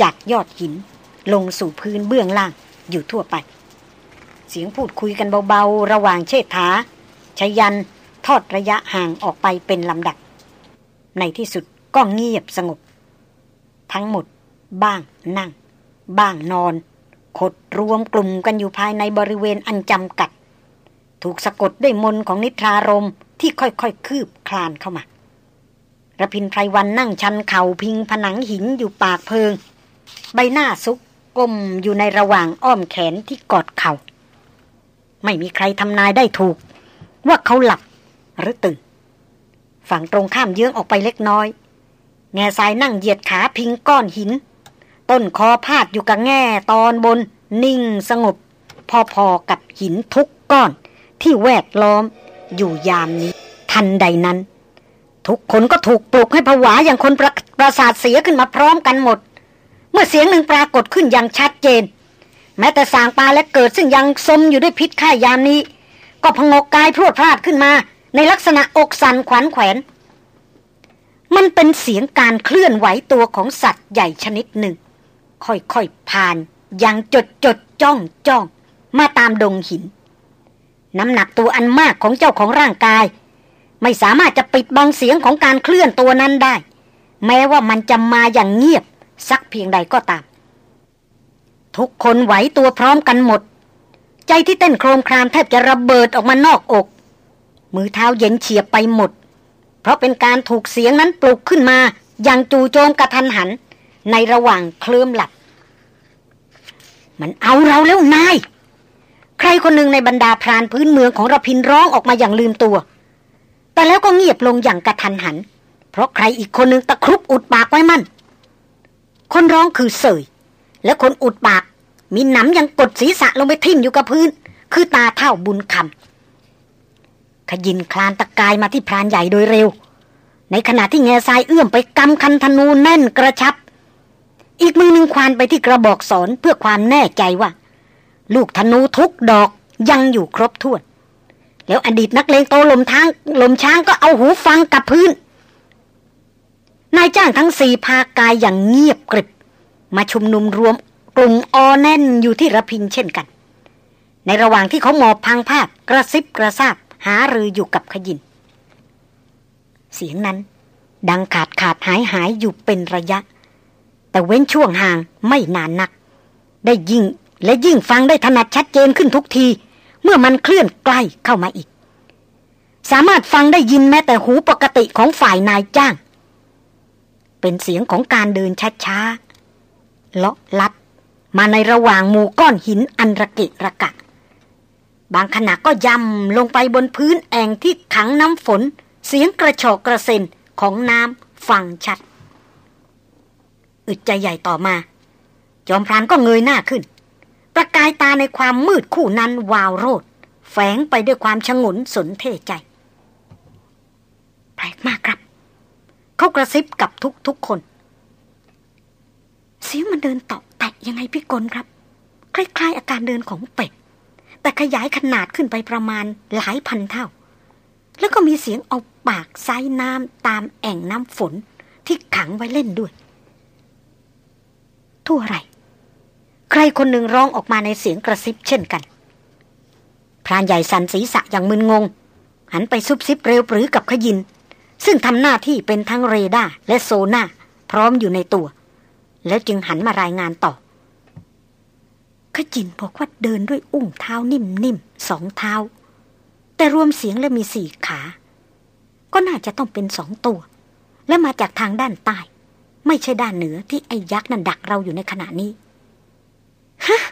จากยอดหินลงสู่พื้นเบื้องล่างอยู่ทั่วไป เสียงพูดคุยกันเบาๆ ระหว่างเชษฐาชยัน ทอดระยะห่างออกไปเป็นลำดับ ในที่สุดก็เงียบสงบ ทั้งหมด บ้างนั่ง บ้างนอน ขดรวมกลุ่มกันอยู่ภายในบริเวณอันจำกัด ถูกสะกดด้วยมนของนิทรารมที่ค่อยๆคืบคลานเข้ามาระพินไพรวันนั่งชันเข่าพิงผนังหินอยู่ปากเพิง ใบหน้าซุกกลมอยู่ในระหว่างอ้อมแขนที่กอดเขา่า ไม่มีใครทำนายได้ถูก ว่าเขาหลับ หรือตื่นฝั่งตรงข้ามเยื้องออกไปเล็กน้อย แง่ทรายนั่งเหยียดขาพิงก้อนหิน ต้นคอพาดอยู่กับแง่ตอนบน นิ่งสงบ พอๆกับหินทุกก้อน ที่แวดล้อมอยู่ยามนี้ ทันใดนั้น ทุกคนก็ถูกปลุกให้ผวาอย่างคนประประสาทเสียขึ้นมาพร้อมกันหมด เมื่อเสียงหนึ่งปรากฏขึ้นอย่างชัดเจน แม้แต่สางปลาและเกิดซึ่งยังสมอยู่ด้วยพิษข่ายามนี้ ก็พงกกายพรวดพลาดขึ้นมา ในลักษณะอกสันขวัญแขวน มันเป็นเสียงการเคลื่อนไหวตัวของสัตว์ใหญ่ชนิดหนึ่ง ค่อยๆผ่านอย่างจดจดจ้องจ้องมาตามดงหิน น้ำหนักตัวอันมากของเจ้าของร่างกาย ไม่สามารถจะปิดบังเสียงของการเคลื่อนตัวนั้นได้ แม้ว่ามันจะมาอย่างเงียบ สักเพียงใดก็ตาม ทุกคนไหวตัวพร้อมกันหมด ใจที่เต้นโครมครามแทบจะระเบิดออกมานอกอก มือเท้าเย็นเฉียบไปหมด เพราะเป็นการถูกเสียงนั้นปลุกขึ้นมา อย่างจู่โจมกระทันหัน ในระหว่างเคลิ้มหลับ มันเอาเราแล้วนาย ใครคนหนึ่งในบรรดาพรานพื้นเมืองของระพินร้องออกมาอย่างลืมตัว แต่แล้วก็เงียบลงอย่างกระทันหัน เพราะใครอีกคนหนึ่งตะครุบอุดปากไว้มั่น คนร้องคือเสย และคนอุดปาก มีหนำยังกดศีรษะลงไปทิ่มอยู่กับพื้น คือตาเท่าบุญคำ ขยินคลานตะกายมาที่พรานใหญ่โดยเร็ว ในขณะที่แง่ทรายเอื้อมไปกำคันธนูแน่นกระชับ อีกมือหนึ่งควานไปที่กระบอกสอนเพื่อความแน่ใจว่า ลูกธนูทุกดอกยังอยู่ครบถ้วน แล้วอดีตนักเลงโตลมทางลมช้างก็เอาหูฟังกับพื้น นายจ้างทั้งสี่พากายอย่างเงียบกริบ มาชุมนุมรวมกลุ่มออแน่นอยู่ที่ระพินเช่นกัน ในระหว่างที่เขาหมอบพังภาพกระซิบกระซาบ หารืออยู่กับขยิน เสียงนั้น ดังขาดขาดหายหายอยู่เป็นระยะ แต่เว้นช่วงห่างไม่นานนัก ได้ยิ่งและยิ่งฟังได้ถนัดชัดเจนขึ้นทุกที เมื่อมันเคลื่อนใกล้เข้ามาอีก สามารถฟังได้ยินแม้แต่หูปกติของฝ่ายนายจ้าง เป็นเสียงของการเดินช้าๆเลาะลัดมาในระหว่างหมู่ก้อนหินอันระเกะระกะ บางขณะก็ยำลงไปบนพื้นแอ่งที่ขังน้ำฝน เสียงกระชอกกระเซ็นของน้ำฟังชัด อึดใจใหญ่ต่อมา จอมพรานก็เงยหน้าขึ้น ประกายตาในความมืดคู่นั้นวาวโรด แฝงไปด้วยความชงนสนเทใจ แปลกมากครับ เขากระซิบกับทุกทุกคน เสียงมันเดินต่อแตะยังไงพี่กลครับ คล้ายๆอาการเดินของเป็ด แต่ขยายขนาดขึ้นไปประมาณหลายพันเท่า แล้วก็มีเสียงเอาปากไซน้ำตามแอ่งน้ำฝนที่ขังไว้เล่นด้วย ทั่วไร ใครคนหนึ่งร้องออกมาในเสียงกระซิบเช่นกัน พรานใหญ่สันศีษะอย่างมึนงง หันไปซุบซิบเร็วปรือกับขยิน ซึ่งทำหน้าที่เป็นทั้งเรดาร์และโซน่าพร้อมอยู่ในตัว แล้วจึงหันมารายงานต่อ ขจินบอกว่าเดินด้วยอุ้งเท้านิ่มๆสองเท้า แต่รวมเสียงและมีสี่ขา ก็น่าจะต้องเป็นสองตัว และมาจากทางด้านใต้ ไม่ใช่ด้านเหนือที่ไอ้ยักษ์นั่นดักเราอยู่ในขณะนี้ฮะ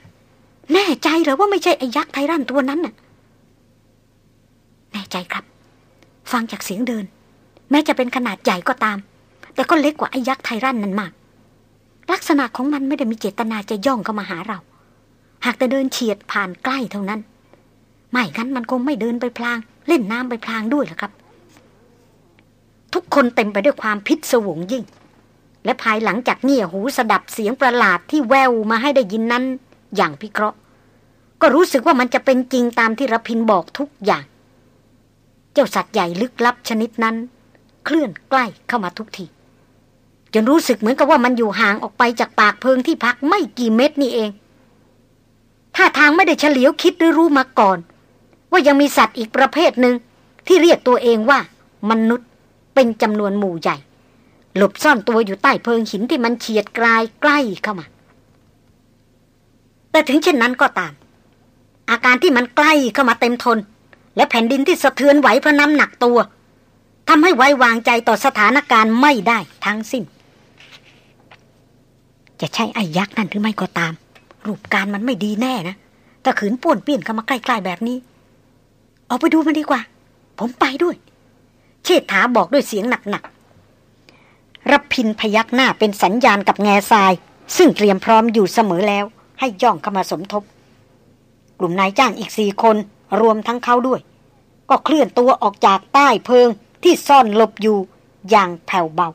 แน่ใจเหรอว่าไม่ใช่ไอ้ยักษ์ไทรันตัวนั้นน่ะ แน่ใจครับ ฟังจากเสียงเดิน แม้จะเป็นขนาดใหญ่ก็ตาม แต่ก็เล็กกว่าไอ้ยักษ์ไทรันนั้นมาก ลักษณะของมันไม่ได้มีเจตนาจะย่องเข้ามาหาเรา หากแต่เดินเฉียดผ่านใกล้เท่านั้น ไม่งั้นมันคงไม่เดินไปพลาง เล่นน้ำไปพลางด้วยหรอครับ ทุกคนเต็มไปด้วยความพิศวงยิ่ง และภายหลังจากเงี่ยหูสดับเสียงประหลาดที่แววมาให้ได้ยินนั้น อย่างพิเคราะห์ ก็รู้สึกว่ามันจะเป็นจริงตามที่รพินบอกทุกอย่าง เจ้าสัตว์ใหญ่ลึกลับชนิดนั้น เคลื่อนใกล้เข้ามาทุกทีจนรู้สึกเหมือนกับว่ามันอยู่ห่างออกไปจากปากเพิงที่พักไม่กี่เม็ดนี่เอง ถ้าทางไม่ได้เฉลียวคิดหรือรู้มาก่อน ว่ายังมีสัตว์อีกประเภทหนึ่งที่เรียกตัวเองว่า มนุษย์เป็นจำนวนหมู่ใหญ่ หลบซ่อนตัวอยู่ใต้เพิงหินที่มันเฉียดกลายใกล้เข้ามา แต่ถึงเช่นนั้นก็ตาม อาการที่มันใกล้เข้ามาเต็มทน และแผ่นดินที่สะเทือนไหวเพราะน้ำหนักตัวทำให้ไว้วางใจต่อสถานการณ์ไม่ได้ทั้งสิ้น จะใช่ไอ้ยักษ์นั่นหรือไม่ก็ตาม รูปการมันไม่ดีแน่นะถ้าขืนป่วนเปี้ยนเข้ามาใกล้ๆแบบนี้ ออกไปดูมันดีกว่า ผมไปด้วย เชษฐาบอกด้วยเสียงหนักๆรับพินพยักหน้าเป็นสัญญาณกับแง่ทราย ซึ่งเตรียมพร้อมอยู่เสมอแล้ว ให้ย่องเข้ามาสมทบ กลุ่มนายจ้างอีกสี่คนรวมทั้งเขาด้วย ก็เคลื่อนตัวออกจากใต้เพิงที่ซ่อนหลบอยู่อย่างแผ่วเบา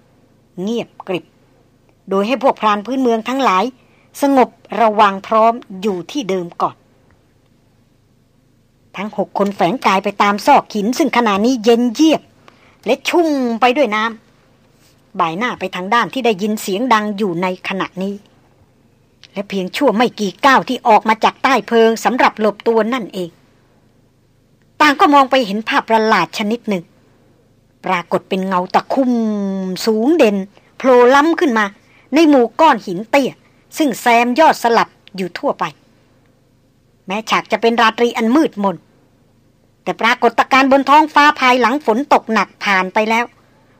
เงียบกริบ โดยให้พวกพรานพื้นเมืองทั้งหลาย สงบระวังพร้อมอยู่ที่เดิมก่อน ทั้งหกคนแฝงกายไปตามซอกหินซึ่งขณะนี้เย็นเยียบ และชุ่มไปด้วยน้ำบ่ายหน้าไปทางด้านที่ได้ยินเสียงดังอยู่ในขณะนี้ และเพียงชั่วไม่กี่ก้าวที่ออกมาจากใต้เพิงสำหรับหลบตัวนั่นเอง ต่างก็มองไปเห็นภาพประหลาดชนิดหนึ่ง ปรากฏเป็นเงาตะคุ่มสูงเด่นโผล่ล้ำขึ้นมา ในหมู่ก้อนหินเตี้ย ซึ่งแซมยอดสลับอยู่ทั่วไป แม้ฉากจะเป็นราตรีอันมืดมน แต่ปรากฏการณ์บนท้องฟ้าภายหลังฝนตกหนักผ่านไปแล้ว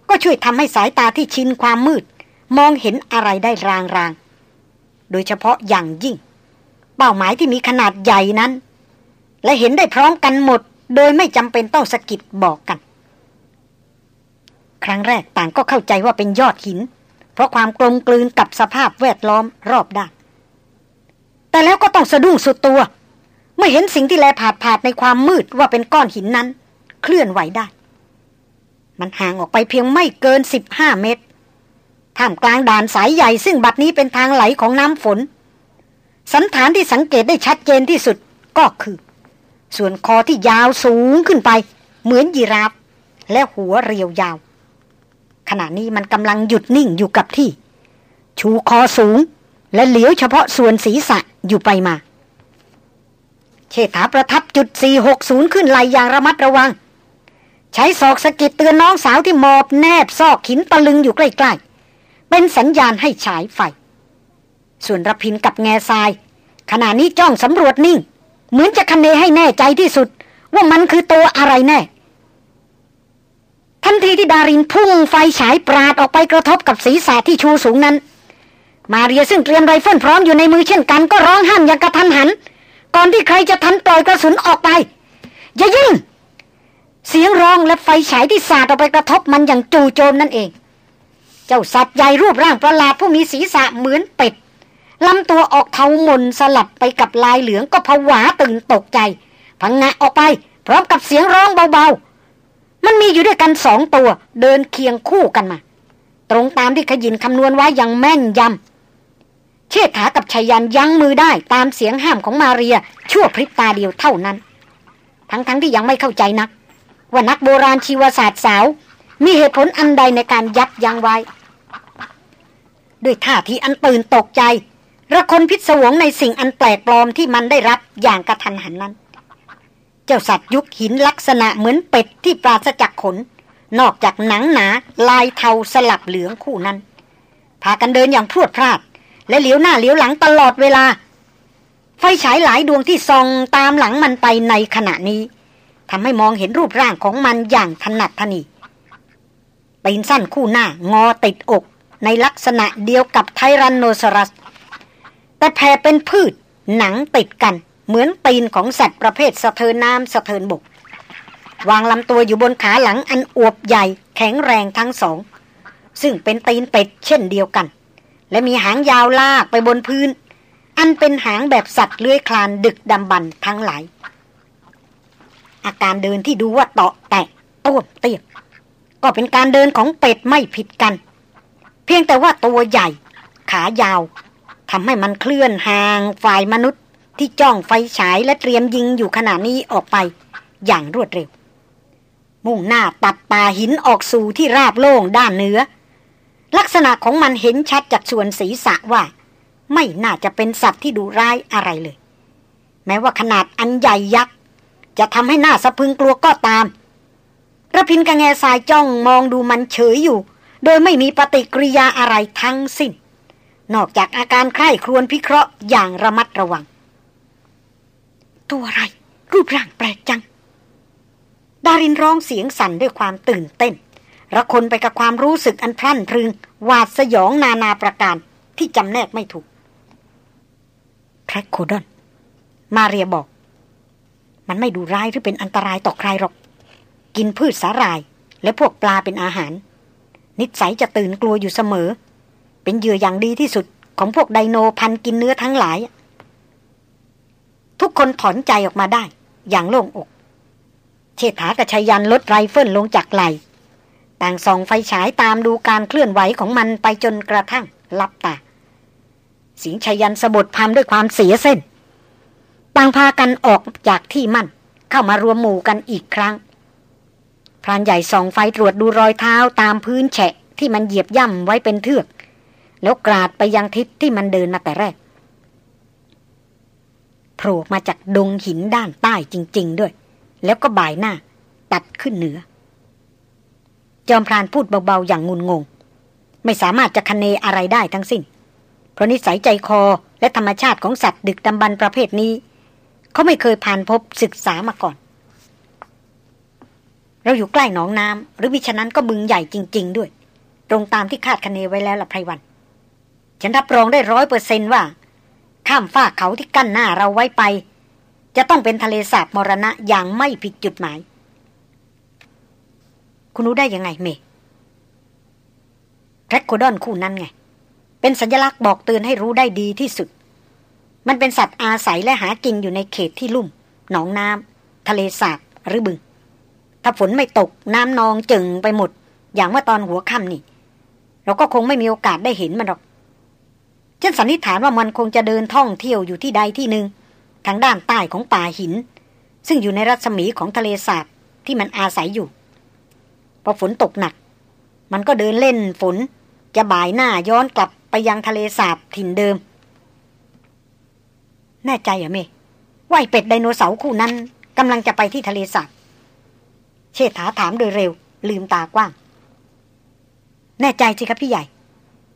ก็ช่วยทำให้สายตาที่ชินความมืด มองเห็นอะไรได้รางๆ โดยเฉพาะอย่างยิ่ง เป้าหมายที่มีขนาดใหญ่นั้น และเห็นได้พร้อมกันหมด โดยไม่จำเป็นต้องสกิดบอกกัน ครั้งแรกต่างก็เข้าใจว่าเป็นยอดหิน เพราะความกลมกลืนกับสภาพแวดล้อมรอบด้าน แต่แล้วก็ต้องสะดุ้งสุดตัว เมื่อเห็นสิ่งที่แลผาดผาดในความมืดว่าเป็นก้อนหินนั้น เคลื่อนไหวได้ มันห่างออกไปเพียงไม่เกินสิบห้าเมตร ท่ามกลางด่านสายใหญ่ซึ่งบัดนี้เป็นทางไหลของน้ำฝน สันฐานที่สังเกตได้ชัดเจนที่สุดก็คือ ส่วนคอที่ยาวสูงขึ้นไป เหมือนยีราฟและหัวเรียวยาว ขณะนี้มันกำลังหยุดนิ่งอยู่กับที่ ชูคอสูง และเหลียวเฉพาะส่วนศีรษะอยู่ไปมา เชษฐาประทับจุด 460 ขึ้นไหลอย่างระมัดระวัง ใช้ศอกสะกิดเตือนน้องสาวที่หมอบแนบซอกหินตะลึงอยู่ใกล้ๆ เป็นสัญญาณให้ฉายไฟ ส่วนรพินกับแง่ทราย ขณะนี้จ้องสำรวจนิ่ง เหมือนจะคเนให้แน่ใจที่สุด ว่ามันคือตัวอะไรแน่ ทันทีที่ดารินพุ่งไฟฉายปราดออกไปกระทบกับศีรษะที่ชูสูงนั้น มาเรียซึ่งเตรียมไรเฟิลพร้อมอยู่ในมือเช่นกันก็ร้องห้ามอย่างกระทันหัน ก่อนที่ใครจะทันปล่อยกระสุนออกไป อย่ายิงเสียงร้องและไฟฉายที่สาดออกไปกระทบมันอย่างจู่โจมนั่นเอง เจ้าสัตว์ใหญ่รูปร่างประหลาดผู้มีศีรษะเหมือนเป็ดลำตัวออกเทามนสลับไปกับลายเหลืองก็ผวาตื่นตกใจ พังงะออกไป พร้อมกับเสียงร้องเบาๆ มันมีอยู่ด้วยกันสองตัว เดินเคียงคู่กันมา ตรงตามที่ขยินคำนวณไว้อย่างแม่นยำเชษฐากับชายันยั้งมือได้ตามเสียงห้ามของมาเรีย ชั่วพริบตาเดียวเท่านั้น ทั้งๆทที่ยังไม่เข้าใจนัก ว่านักโบราณชีวศาสตร์สาว มีเหตุผลอันใดในการยับยั้งไว้ ด้วยท่าทีอันตื่นตกใจระคนพิศวงในสิ่งอันแปลกปลอมที่มันได้รับอย่างกระทันหันนั้น จ้าสัตว์ยุคหินลักษณะเหมือนเป็ดที่ปราศจากขน นอกจากหนังหนาลายเทาสลับเหลืองคู่นั้น พากันเดินอย่างพรวดพลาด และเหลียวหน้าเหลียวหลังตลอดเวลา ไฟฉายหลายดวงที่ส่องตามหลังมันไปในขณะนี้ทำให้มองเห็นรูปร่างของมันอย่างถนัดทนีตีนสั้นคู่หน้างอติดอกในลักษณะเดียวกับไทรันโนซอรัส แต่แผ่เป็นพืชหนังติดกัน เหมือนตีนของสัตว์ประเภทสะเทินน้ำสะเทินบก วางลำตัวอยู่บนขาหลังอันอวบใหญ่แข็งแรงทั้งสอง ซึ่งเป็นตีนเป็ดเช่นเดียวกัน และมีหางยาวลากไปบนพื้น อันเป็นหางแบบสัตว์เลื้อยคลานดึกดำบรรทั้งหลาย อาการเดินที่ดูว่าเตาะแตะต้วมเตียบก็เป็นการเดินของเป็ดไม่ผิดกัน เพียงแต่ว่าตัวใหญ่ ขายาวทำให้มันเคลื่อนห่างฝ่ายมนุษย์ ที่จ้องไฟฉายและเตรียมยิงอยู่ขณะนี้ออกไป อย่างรวดเร็ว มุ่งหน้าตัดป่าหินออกสู่ที่ราบโล่งด้านเหนือ ลักษณะของมันเห็นชัดจากส่วนศีรษะว่า ไม่น่าจะเป็นสัตว์ที่ดุร้ายอะไรเลย แม้ว่าขนาดอันใหญ่ยักษ์ จะทำให้หน้าสะพึงกลัวก็ตามระพินกระแงสายจ้องมองดูมันเฉยอยู่ โดยไม่มีปฏิกิริยาอะไรทั้งสิ้น นอกจากอาการไข้ครวนพิเคราะห์อย่างระมัดระวัง ตัวอะไร รูปร่างแปลกจัง ดารินร้องเสียงสั่นด้วยความตื่นเต้นระคนไปกับความรู้สึกอันพลั่นพรึงหวาดสยองนานาประการที่จำแนกไม่ถูกแทร็กโคดอน มาเรียบอก มันไม่ดูร้ายหรือเป็นอันตรายต่อใครหรอก กินพืชสาหร่าย และพวกปลาเป็นอาหาร นิสัยจะตื่นกลัวอยู่เสมอ เป็นเหยื่ออย่างดีที่สุดของพวกไดโนพันธุ์กินเนื้อทั้งหลาย ทุกคนถอนใจออกมาได้ อย่างโล่งอก เชษฐากับไชยันต์ลดไรเฟิลลงจากไหล่ต่างส่องไฟฉายตามดูการเคลื่อนไหวของมันไปจนกระทั่งลับตาสิ้น ไชยันต์สบถพึมด้วยความเสียเส้นต่างพากันออกจากที่มั่น เข้ามารวมหมู่กันอีกครั้งพรานใหญ่ส่องไฟตรวจดูรอยเท้าตามพื้นแฉะที่มันเหยียบย่ำไว้เป็นเทือก แล้วกราดไปยังทิศที่มันเดินมาแต่แรก ผล่มาจากดงหินด้านใต้จริง ๆ ด้วย แล้วก็บ่ายหน้า ตัดขึ้นเหนือ จอมพรานพูดเบาๆอย่างงุนงง ไม่สามารถจะคเนอะไรได้ทั้งสิ้น เพราะนิสัยใจคอและธรรมชาติของสัตว์ดึกดำบรรประเภทนี้ เขาไม่เคยผ่านพบศึกษามาก่อน เราอยู่ใกล้หนองน้ำหรือมิฉะนั้นก็บึงใหญ่จริง ๆ ด้วย ตรงตามที่คาดคะเนไว้แล้วล่ะไพรวัน ฉันรับรองได้ร้อยเปอร์เซนว่า ข้ามฝ้าเขาที่กั้นหน้าเราไว้ไป จะต้องเป็นทะเลสาบมรณะอย่างไม่ผิดจุดหมาย คุณรู้ได้ยังไงเมแรคโคดอนคู่นั้นไง เป็นสัญลักษณ์บอกเตือนให้รู้ได้ดีที่สุด มันเป็นสัตว์อาศัยและหากินอยู่ในเขตที่ลุ่ม หนองน้ำทะเลสาบหรือบึง ถ้าฝนไม่ตกน้ำนองจึงไปหมด อย่างเมื่อตอนหัวค่ำนี่ เราก็คงไม่มีโอกาสได้เห็นมันหรอก ฉันสันนิษฐานว่ามันคงจะเดินท่องเที่ยวอยู่ที่ใดที่หนึ่งทางด้านใต้ของป่าหิน ซึ่งอยู่ในรัศมีของทะเลสาบที่มันอาศัยอยู่ พอฝนตกหนัก มันก็เดินเล่นฝน จะบ่ายหน้าย้อนกลับไปยังทะเลสาบถิ่นเดิม แน่ใจเหรอเมว่าเป็ดไดโนเสาร์คู่นั้นกำลังจะไปที่ทะเลสาบ เชษฐาถามโดยเร็ว ลืมตากว้าง แน่ใจสิครับพี่ใหญ่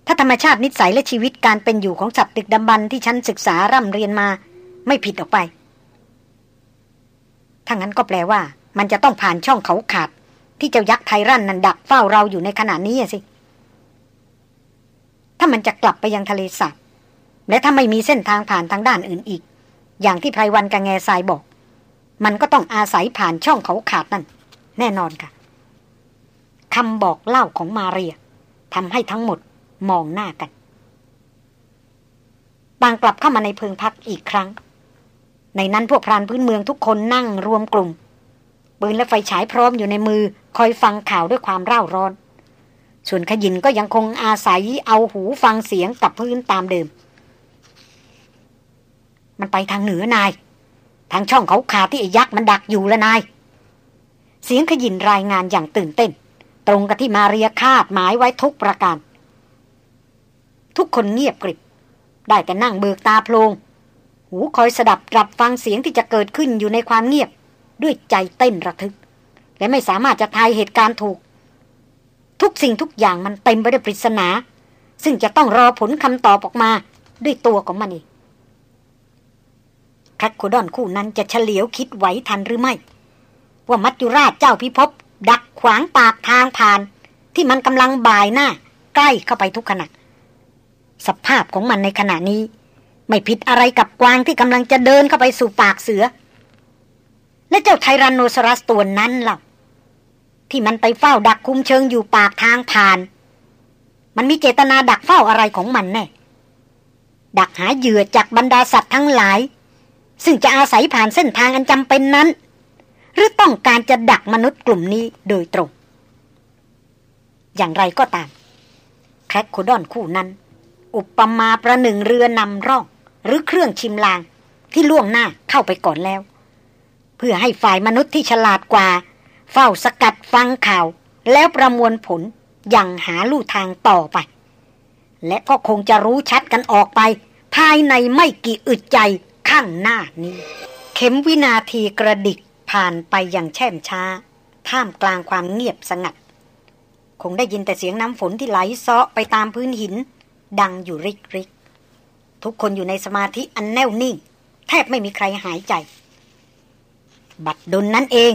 ถ้าธรรมชาตินิสัยและชีวิตการเป็นอยู่ของสัตว์ตึกดำบรรที่ฉันศึกษาร่ำเรียนมา ไม่ผิดออกไปถ้างั้นก็แปลว่า มันจะต้องผ่านช่องเขาขาด ที่เจ้ายักษ์ไทรันนันดักเฝ้าเราอยู่ในขณะนี้สิ ถ้ามันจะกลับไปยังทะเลสาบและถ้าไม่มีเส้นทางผ่านทางด้านอื่นอีก อย่างที่ไพรวันกับแง่ทรายบอก มันก็ต้องอาศัยผ่านช่องเขาขาดนั่น แน่นอนค่ะคำบอกเล่าของมาเรียทำให้ทั้งหมด มองหน้ากันต่างกลับเข้ามาในเพิงพักอีกครั้ง ในนั้นพวกพรานพื้นเมืองทุกคนนั่งรวมกลุ่มปืนและไฟฉายพร้อมอยู่ในมือ คอยฟังข่าวด้วยความเร่าร้อน ส่วนขยินก็ยังคงอาศัยเอาหูฟังเสียงกับพื้นตามเดิม มันไปทางเหนือนาย ทางช่องเขาขาที่ไอ้ยักษ์มันดักอยู่แล้วนาย เสียงขยินรายงานอย่างตื่นเต้น ตรงกับที่มาเรียคาดหมายไว้ทุกประการ ทุกคนเงียบกริบ ได้แต่นั่งเบิกตาโพลง หูคอยสดับรับฟังเสียงที่จะเกิดขึ้นอยู่ในความเงียบ ด้วยใจเต้นระทึก และไม่สามารถจะทายเหตุการณ์ถูก ทุกสิ่งทุกอย่างมันเต็มไปด้วยปริศนา ซึ่งจะต้องรอผลคำตอบออกมาด้วยตัวของมันเองแคคโคดอนคู่นั้นจะเฉลียวคิดไหวทันหรือไม่ ว่ามัจจุราชเจ้าพิภพดักขวางปากทางผ่าน ที่มันกำลังบ่ายหน้า ใกล้เข้าไปทุกขณะ สภาพของมันในขณะนี้ ไม่ผิดอะไรกับกวางที่กำลังจะเดินเข้าไปสู่ปากเสือ และเจ้าไทรันโนซอรัสตัวนั้นล่ะ ที่มันไปเฝ้าดักคุมเชิงอยู่ปากทางผ่าน มันมีเจตนาดักเฝ้าอะไรของมันแน่ดักหาเหยื่อจากบรรดาสัตว์ทั้งหลาย ซึ่งจะอาศัยผ่านเส้นทางอันจำเป็นนั้น หรือต้องการจะดักมนุษย์กลุ่มนี้โดยตรง อย่างไรก็ตาม แคคโคดอนคู่นั้น อุปมาประหนึ่งเรือนำร่อง หรือเครื่องชิมลางที่ล่วงหน้าเข้าไปก่อนแล้ว เพื่อให้ฝ่ายมนุษย์ที่ฉลาดกว่า เฝ้าสกัดฟังข่าว แล้วประมวลผลยังหาลู่ทางต่อไป และก็คงจะรู้ชัดกันออกไป ภายในไม่กี่อึดใจข้างหน้านี้ เข็มวินาทีกระดิกผ่านไปอย่างแช่มช้า ท่ามกลางความเงียบสงัด คงได้ยินแต่เสียงน้ำฝนที่ไหลเซาะไปตามพื้นหิน ดังอยู่ริกริกทุกคนอยู่ในสมาธิอันแน่วนิ่ง แทบไม่มีใครหายใจ บัดดลนั้นเอง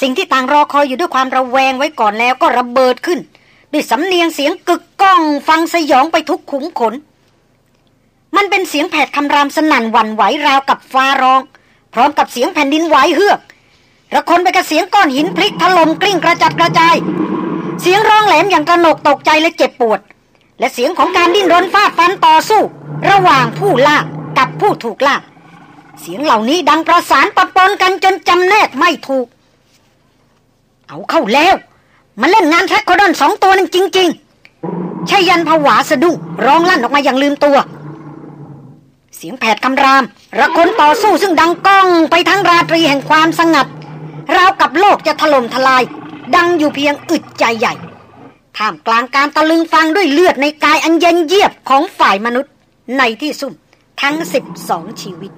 สิ่งที่ต่างรอคอยอยู่ด้วยความระแวงไว้ก่อนแล้วก็ระเบิดขึ้น ด้วยสำเนียงเสียงกึกก้องฟังสยองไปทุกขุมขน มันเป็นเสียงแผดคำรามสนั่นหวั่นไหวราวกับฟ้าร้อง พร้อมกับเสียงแผ่นดินไหวเฮือกระคนไปกับเสียงก้อนหินพลิกถล่มกลิ้งกระจัดกระจาย เสียงร้องแหลมอย่างตระหนกตกใจและเจ็บปวด และเสียงของการดิ้นรนฟาดฟันต่อสู้ ระหว่างผู้ล่ากับผู้ถูกล่า เสียงเหล่านี้ดังประสานปะปนกันจนจำแนกไม่ถูก เอาเข้าแล้ว มันเล่นงานแทรคโคดอนสองตัวนั่นจริง ๆไชยันต์ผวาสะดุ้งร้องลั่นออกมาอย่างลืมตัว เสียงแผดคำราม ระคนต่อสู้ซึ่งดังก้องไปทั้งราตรีแห่งความสงัดราวกับโลกจะถล่มทลาย ดังอยู่เพียงอึดใจใหญ่ ท่ามกลางการตะลึงฟังด้วยเลือดในกายอันเย็นเยียบของฝ่ายมนุษย์ในที่สุดทั้งสิบสองชีวิต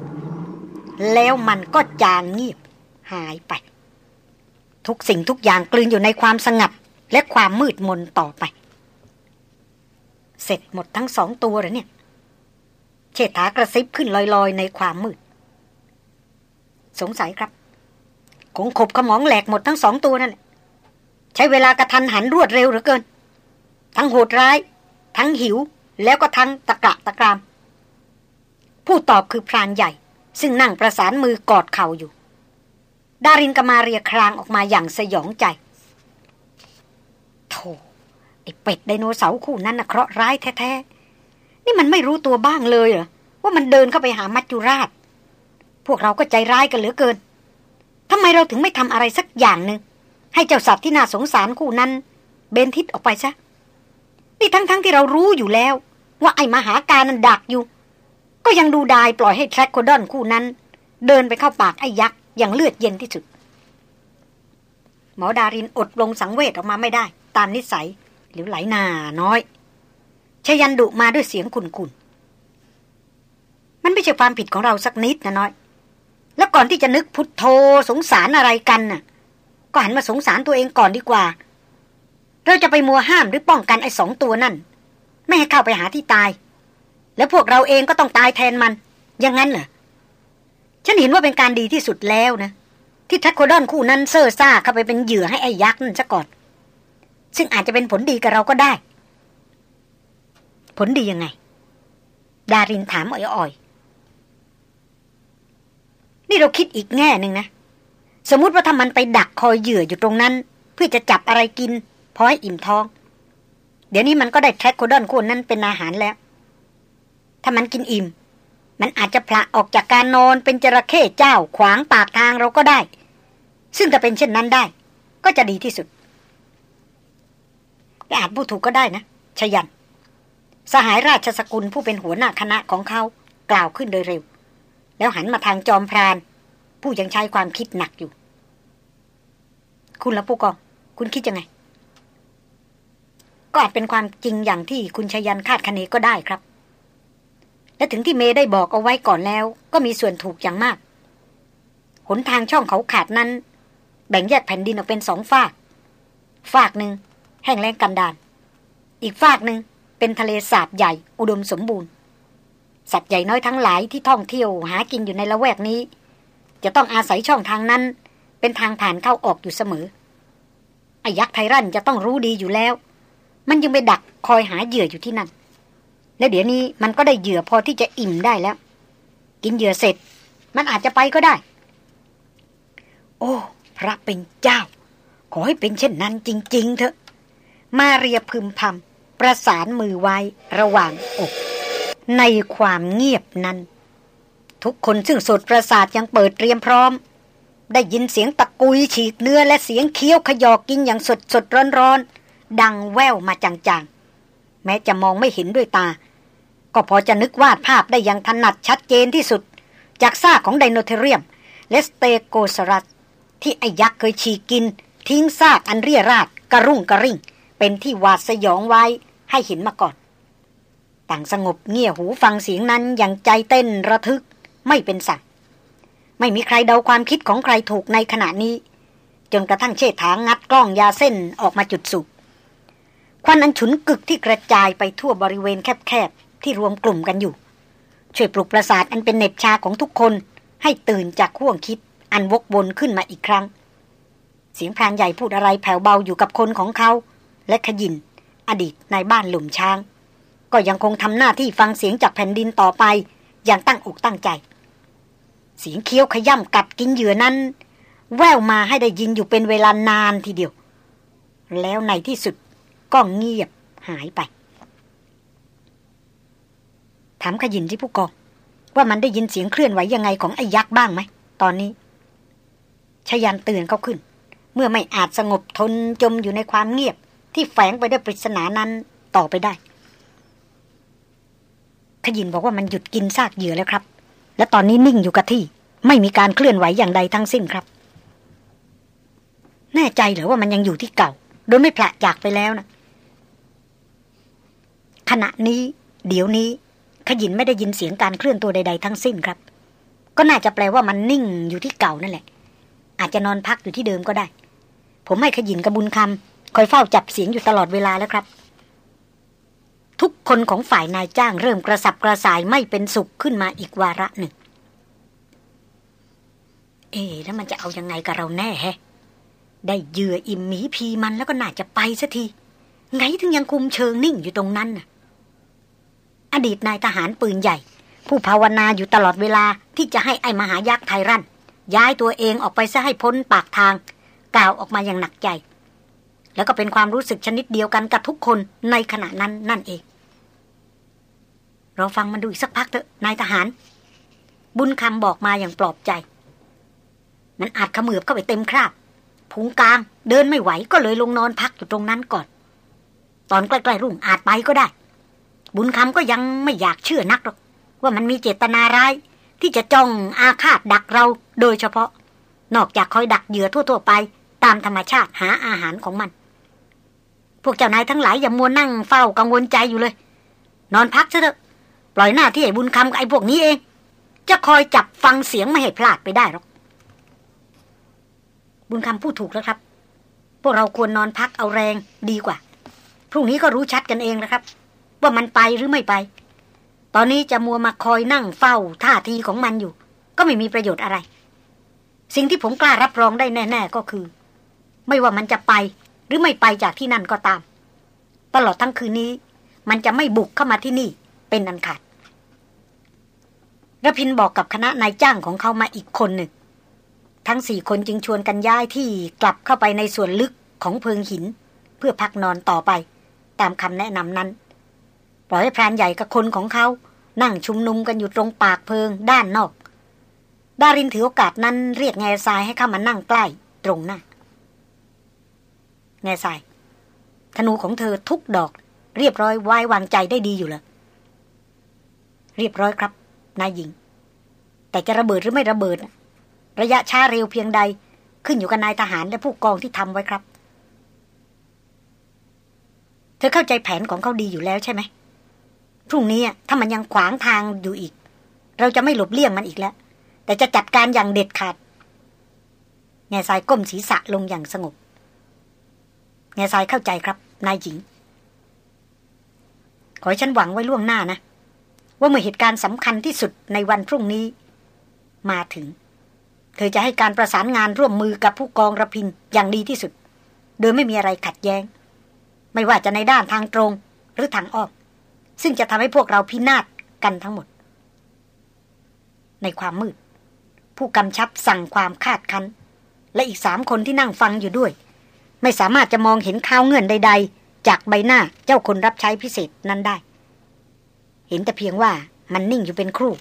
แล้วมันก็จางเงียบหายไป ทุกสิ่งทุกอย่างกลืนอยู่ในความสงัดและความมืดมนต่อไป เสร็จหมดทั้งสองตัวแล้วเนี่ยเชษฐากระซิบขึ้นลอยๆ ในความมืด สงสัยครับคงขบขมองแหลกหมดทั้งสองตัวนั่นแหละ ใช้เวลากระทันหันรวดเร็วเหลือเกิน ทั้งโหดร้าย ทั้งหิวแล้วก็ทั้งตะกะตะกราม ผู้ตอบคือพรานใหญ่ ซึ่งนั่งประสานมือกอดเข่าอยู่ ดารินกมาเรียครางออกมาอย่างสยองใจโธ่ไอเป็ดไดโนเสาร์คู่นั้นนะเคราะห์ร้ายแท้ๆ นี่มันไม่รู้ตัวบ้างเลยเหรอ ว่ามันเดินเข้าไปหามัจจุราช พวกเราก็ใจร้ายกันเหลือเกินทำไมเราถึงไม่ทำอะไรสักอย่างหนึ่ง ให้เจ้าสัตว์ที่น่าสงสารคู่นั้น เบนทิศออกไปซะนี่ทั้งๆทที่เรารู้อยู่แล้ว ว่าไอ้มหาการนั้นดักอยู่ ก็ยังดูดายปล่อยให้แทร็กโคดอนคู่นั้น เดินไปเข้าปากไอ้ยักษ์อย่างเลือดเย็นที่สุด หมอดารินอดลงสังเวชออกมาไม่ได้ ตามนิสัยหรือไหลนาน้อยชยันดุมาด้วยเสียงขุนๆมันไม่ใช่ความผิดของเราสักนิดนะน้อย แล้วก่อนที่จะนึกพุทโธสงสารอะไรกันน่ะ ก็หันมาสงสารตัวเองก่อนดีกว่า เราจะไปมัวห้ามหรือป้องกันไอ้สองตัวนั่น ไม่ให้เข้าไปหาที่ตาย แล้วพวกเราเองก็ต้องตายแทนมันย่างนั้นเหรอฉันเห็นว่าเป็นการดีที่สุดแล้วนะ ที่ทัคโคดอนคู่นั้นเซ่อซ่าเข้าไปเป็นเหยื่อให้ไอ้ยักษ์นั่นซะก่อน ซึ่งอาจจะเป็นผลดีกับเราก็ได้ ผลดียังไง ดารินถามอ่อยๆนี่เราคิดอีกแง่หนึ่งนะ สมมติว่าถ้ามันไปดักคอยเหยื่ออยู่ตรงนั้น เพื่อจะจับอะไรกินพอให้อิ่มท้อง เดี๋ยวนี้มันก็ได้แทร็กโคดอนคนนั้นเป็นอาหารแล้ว ถ้ามันกินอิ่ม มันอาจจะพละออกจากการนอนเป็นจระเข้เจ้าขวางปากทางเราก็ได้ ซึ่งถ้าเป็นเช่นนั้นได้ ก็จะดีที่สุดแต่อาจพูดถูกก็ได้นะชยัน สหายราชสกุลผู้เป็นหัวหน้าคณะของเขากล่าวขึ้นโดยเร็ว แล้วหันมาทางจอมพราน ผู้ยังใช้ความคิดหนักอยู่ คุณละผู้กอง คุณคิดยังไง ก็อาจเป็นความจริงอย่างที่คุณชยันคาดคะเนก็ได้ครับ และถึงที่เมย์ได้บอกเอาไว้ก่อนแล้ว ก็มีส่วนถูกอย่างมาก หนทางช่องเขาขาดนั้น แบ่งแยกแผ่นดินออกเป็นสองฝาก ฝากหนึ่งแห้งแล้งกันดานอีกฝากหนึ่งเป็นทะเลสาบใหญ่ อุดมสมบูรณ์ สัตว์ใหญ่น้อยทั้งหลายที่ท่องเที่ยวหากินอยู่ในละแวกนี้ จะต้องอาศัยช่องทางนั้น เป็นทางผ่านเข้าออกอยู่เสมอไอ้ยักษ์ไทรันจะต้องรู้ดีอยู่แล้ว มันยังไปดักคอยหาเหยื่ออยู่ที่นั่น และเดี๋ยวนี้มันก็ได้เหยื่อพอที่จะอิ่มได้แล้ว กินเหยื่อเสร็จ มันอาจจะไปก็ได้ โอ้ พระเป็นเจ้า ขอให้เป็นเช่นนั้นจริง ๆ เถอะ มาเรียพึมพำประสานมือไว้ระหว่างอก ในความเงียบนั้น ทุกคนซึ่งสดประสาทยังเปิดเตรียมพร้อม ได้ยินเสียงตะกุยฉีกเนื้อและเสียงเคี้ยวขยอกกินอย่างสดสดร้อนร้อนดังแววมาจางๆ แม้จะมองไม่เห็นด้วยตา ก็พอจะนึกวาดภาพได้อย่างถนัดชัดเจนที่สุด จากซากของไดโนเทเรียม และสเตโกสรัส ที่ไอยักษ์เคยฉีกกิน ทิ้งซากอันเรียราดกระรุ่งกระริ่ง เป็นที่หวาดสยองไว้ให้เห็นมาก่อน ต่างสงบเงี่ยหูฟังเสียงนั้นอย่างใจเต้นระทึก ไม่เป็นสัตว์ไม่มีใครเดาความคิดของใครถูกในขณะนี้ จนกระทั่งเชษฐางัดกล้องยาเส้นออกมาจุดสูบควันอันฉุนกึกที่กระจายไปทั่วบริเวณแคบๆ ที่รวมกลุ่มกันอยู่ ช่วยปลุกประสาทอันเป็นเน็บชาของทุกคน ให้ตื่นจากข่วงคิดอันวกวนขึ้นมาอีกครั้ง เสียงพรานใหญ่พูดอะไรแผ่วเบาอยู่กับคนของเขา และขยิน อดีตในบ้านหลุมช้าง ก็ยังคงทำหน้าที่ฟังเสียงจากแผ่นดินต่อไป อย่างตั้งอกตั้งใจ เสียงเคี้ยวขย่ำกัดกินเหยื่อนั้น แววมาให้ได้ยินอยู่เป็นเวลานานทีเดียว แล้วในที่สุดก็เงียบหายไป ถามขยินที่ผู้กอง ว่ามันได้ยินเสียงเคลื่อนไหวยังไงของไอ้ยักษ์บ้างไหม ตอนนี้ชยันเตือนเขาขึ้น เมื่อไม่อาจสงบทนจมอยู่ในความเงียบ ที่แฝงไปด้วยปริศนานั้นต่อไปได้ขยินบอกว่ามันหยุดกินซากเหยื่อแล้วครับ และตอนนี้นิ่งอยู่กับที่ ไม่มีการเคลื่อนไหวอย่างใดทั้งสิ้นครับ แน่ใจหรือว่ามันยังอยู่ที่เก่า โดยไม่พละจากไปแล้วนะขณะนี้ เดี๋ยวนี้ ขยินไม่ได้ยินเสียงการเคลื่อนตัวใด ๆ ทั้งสิ้นครับ ก็น่าจะแปลว่ามันนิ่งอยู่ที่เก่านั่นแหละ อาจจะนอนพักอยู่ที่เดิมก็ได้ ผมให้ขยินกระบุญคำคอยเฝ้าจับเสียงอยู่ตลอดเวลาแล้วครับ ทุกคนของฝ่ายนายจ้างเริ่มกระสับกระส่ายไม่เป็นสุขขึ้นมาอีกวาระหนึ่ง เอ๊แล้วมันจะเอายังไงกับเราแน่แฮะ ได้เหยื่ออิ่มหมีพีมันแล้วก็น่าจะไปสัที ไงถึงยังคุมเชิงนิ่งอยู่ตรงนั้นน่ะ อดีตนายทหารปืนใหญ่ ผู้ภาวนาอยู่ตลอดเวลาที่จะให้ไอ้มหายักษ์ไทรันย้ายตัวเองออกไปซะให้พ้นปากทาง กล่าวออกมาอย่างหนักใจ แล้วก็เป็นความรู้สึกชนิดเดียวกันกับทุกคนในขณะนั้นนั่นเอง เราฟังมันดูอีกสักพักเถอะนายทหาร บุญคำบอกมาอย่างปลอบใจ มันอาจขมือบเข้าไปเต็มคราบพุงกลาง เดินไม่ไหวก็เลยลงนอนพักอยู่ตรงนั้นก่อน ตอนใกล้ๆรุ่งอาจไปก็ได้ บุญคำก็ยังไม่อยากเชื่อนักหรอกว่ามันมีเจตนาร้าย ที่จะจ้องอาฆาตดักเราโดยเฉพาะ นอกจากคอยดักเหยื่อทั่วๆไป ตามธรรมชาติหาอาหารของมัน พวกเจ้านายทั้งหลายอย่ามัวนั่งเฝ้ากังวลใจอยู่เลย นอนพักซะเถอะ ปล่อยหน้าที่ไอ้บุญคำกับไอ้พวกนี้เอง จะคอยจับฟังเสียงไม่ให้พลาดไปได้หรอก บุญคำพูดถูกแล้วครับ พวกเราควรนอนพักเอาแรงดีกว่า พรุ่งนี้ก็รู้ชัดกันเองนะครับ ว่ามันไปหรือไม่ไป ตอนนี้จะมัวมาคอยนั่งเฝ้าท่าทีของมันอยู่ ก็ไม่มีประโยชน์อะไร สิ่งที่ผมกล้ารับรองได้แน่ ๆก็คือ ไม่ว่ามันจะไป หรือไม่ไปจากที่นั่นก็ตาม ตลอดทั้งคืนนี้ มันจะไม่บุกเข้ามาที่นี่ เป็นอันขาดระพินบอกกับคณะนายจ้างของเขามาอีกคนหนึ่ง ทั้งสี่คนจึงชวนกันย้ายที่กลับเข้าไปในส่วนลึกของเพิงหิน เพื่อพักนอนต่อไป ตามคำแนะนำนั้น ปล่อยให้พรานใหญ่กับคนของเขา นั่งชุมนุมกันอยู่ตรงปากเพิงด้านนอก ดารินถือโอกาสนั้นเรียกแง่ทรายให้เข้ามานั่งใกล้ตรงหน้า แง่ทราธนูของเธอทุกดอก เรียบร้อยไว้วางใจได้ดีอยู่เลยเรียบร้อยครับ นายหญิง แต่จะระเบิดหรือไม่ระเบิด ระยะช้าเร็วเพียงใด ขึ้นอยู่กับนายทหารและผู้กองที่ทำไว้ครับ เธอเข้าใจแผนของเขาดีอยู่แล้วใช่ไหมพรุ่งนี้ถ้ามันยังขวางทางอยู่อีก เราจะไม่หลบเลี่ยงมันอีกแล้ว แต่จะจัดการอย่างเด็ดขาดแง่ทรายก้มศีรษะลงอย่างสงบ แง่ทรายเข้าใจครับ นายหญิง ขอให้ฉันหวังไว้ล่วงหน้านะ ว่าเมื่อเหตุการณ์สำคัญที่สุดในวันพรุ่งนี้ มาถึง เธอจะให้การประสานงานร่วมมือกับผู้กองระพินอย่างดีที่สุด โดยไม่มีอะไรขัดแย้ง ไม่ว่าจะในด้านทางตรงหรือทางอ้อมซึ่งจะทำให้พวกเราพินาศกันทั้งหมด ในความมืด ผู้กำชับสั่งความคาดคันและอีกสามคนที่นั่งฟังอยู่ด้วย ไม่สามารถจะมองเห็นข้าวเงื่อนใด ๆ จากใบหน้าเจ้าคนรับใช้พิเศษนั้นได้ เห็นแต่เพียงว่ามันนิ่งอยู่เป็นครู่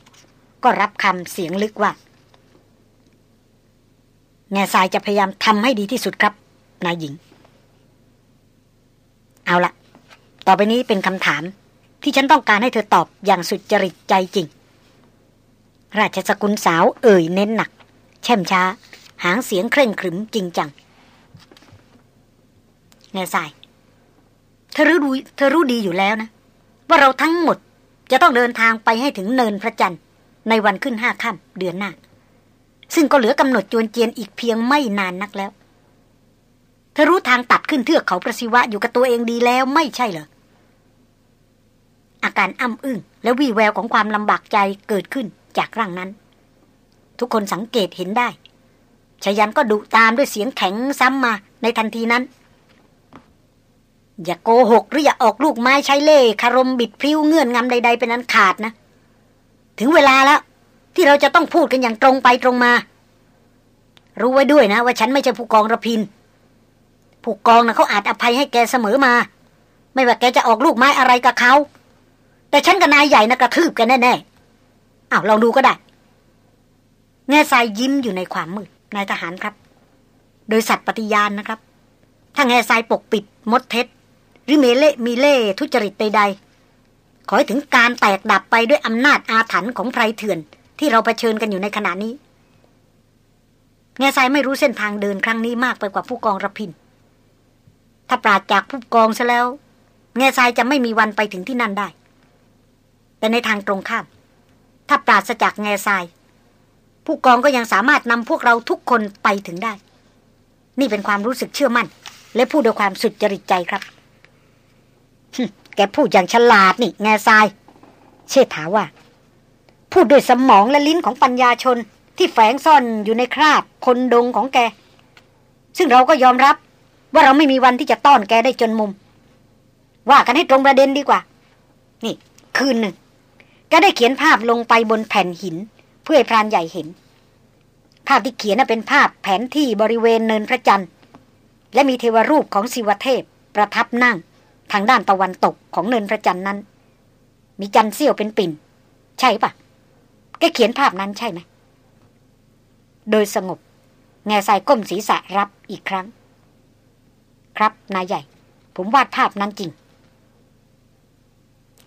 ก็รับคำเสียงลึกว่า แง่ทรายจะพยายามทำให้ดีที่สุดครับ นายหญิง เอาละต่อไปนี้เป็นคำถามที่ฉันต้องการให้เธอตอบอย่างสุดจริตใจจริง ราชสกุลสาวเอ่ยเน้นหนัก แช่มช้า หางเสียงเคร่งขรึมจริงจัง แง่ทราย เธอรู้ดูเธอรู้ดีอยู่แล้วนะ ว่าเราทั้งหมดจะต้องเดินทางไปให้ถึงเนินพระจันทร์ในวันขึ้นห้าค่ำเดือนหน้า ซึ่งก็เหลือกำหนดจวนเจียนอีกเพียงไม่นานนักแล้ว เธอรู้ทางตัดขึ้นเทือกเขาประสิวะอยู่กับตัวเองดีแล้วไม่ใช่เหรอ อาการอ้ำอึ้งและวี่แววของความลำบากใจเกิดขึ้นจากร่างนั้น ทุกคนสังเกตเห็นได้ชยันก็ดุตามด้วยเสียงแข็งซ้ำมาในทันทีนั้น อย่าโกหกหรืออย่าออกลูกไม้ใช้เล่คารมบิดพริ้วเงื่อนงำใด ๆ เป็นอันขาดนะ ถึงเวลาแล้ว ที่เราจะต้องพูดกันอย่างตรงไปตรงมา รู้ไว้ด้วยนะ ว่าฉันไม่ใช่ผู้กองระพิน ผู้กองนะเขาอาจอภัยให้แกเสมอมา ไม่ว่าแกจะออกลูกไม้อะไรกับเขา แต่ฉันกับนายใหญ่นะกระทืบกันแน่ๆอ้าวลองดูก็ได้แง่ทรายยิ้มอยู่ในความมืดนายทหารครับ โดยสัตว์ปฏิญาณนะครับ ถ้าแง่ทรายปกปิดมดเท็จ หรือเมเลมีเล่ทุจริตใดๆ ขอให้ถึงการแตกดับไปด้วยอำนาจอาถรรพ์ของไพรเถื่อน ที่เราเผชิญกันอยู่ในขณะนี้แง่ทรายไม่รู้เส้นทางเดินครั้งนี้มากไปกว่าผู้กองระพิน ถ้าปราดจากผู้กองซะแล้วแง่ทรายจะไม่มีวันไปถึงที่นั่นได้ แต่ในทางตรงข้าม ถ้าปราศจากแง่ทราย ผู้กองก็ยังสามารถนำพวกเราทุกคนไปถึงได้ นี่เป็นความรู้สึกเชื่อมั่น และพูดด้วยความสุดจริตใจครับ แกพูดอย่างฉลาดนี่แง่ทราย เชษฐาว่า พูดด้วยสมองและลิ้นของปัญญาชนที่แฝงซ่อนอยู่ในคราบ คนดงของแก ซึ่งเราก็ยอมรับ ว่าเราไม่มีวันที่จะต้อนแกได้จนมุม ว่ากันให้ตรงประเด็นดีกว่า นี่ คืนหนึ่งแกได้เขียนภาพลงไปบนแผ่นหิน เพื่อให้พรานใหญ่เห็น ภาพที่เขียนเป็นภาพแผนที่บริเวณเนินพระจันทร์ และมีเทวรูปของศิวเทพประทับนั่ง ทางด้านตะวันตกของเนินพระจันทร์นั้น มีจันเสี้ยวเป็นปิ่น ใช่ปะแกเขียนภาพนั้นใช่ไหม โดยสงบ แง่ใส่ก้มศีรษะรับอีกครั้ง ครับนายใหญ่ ผมวาดภาพนั้นจริง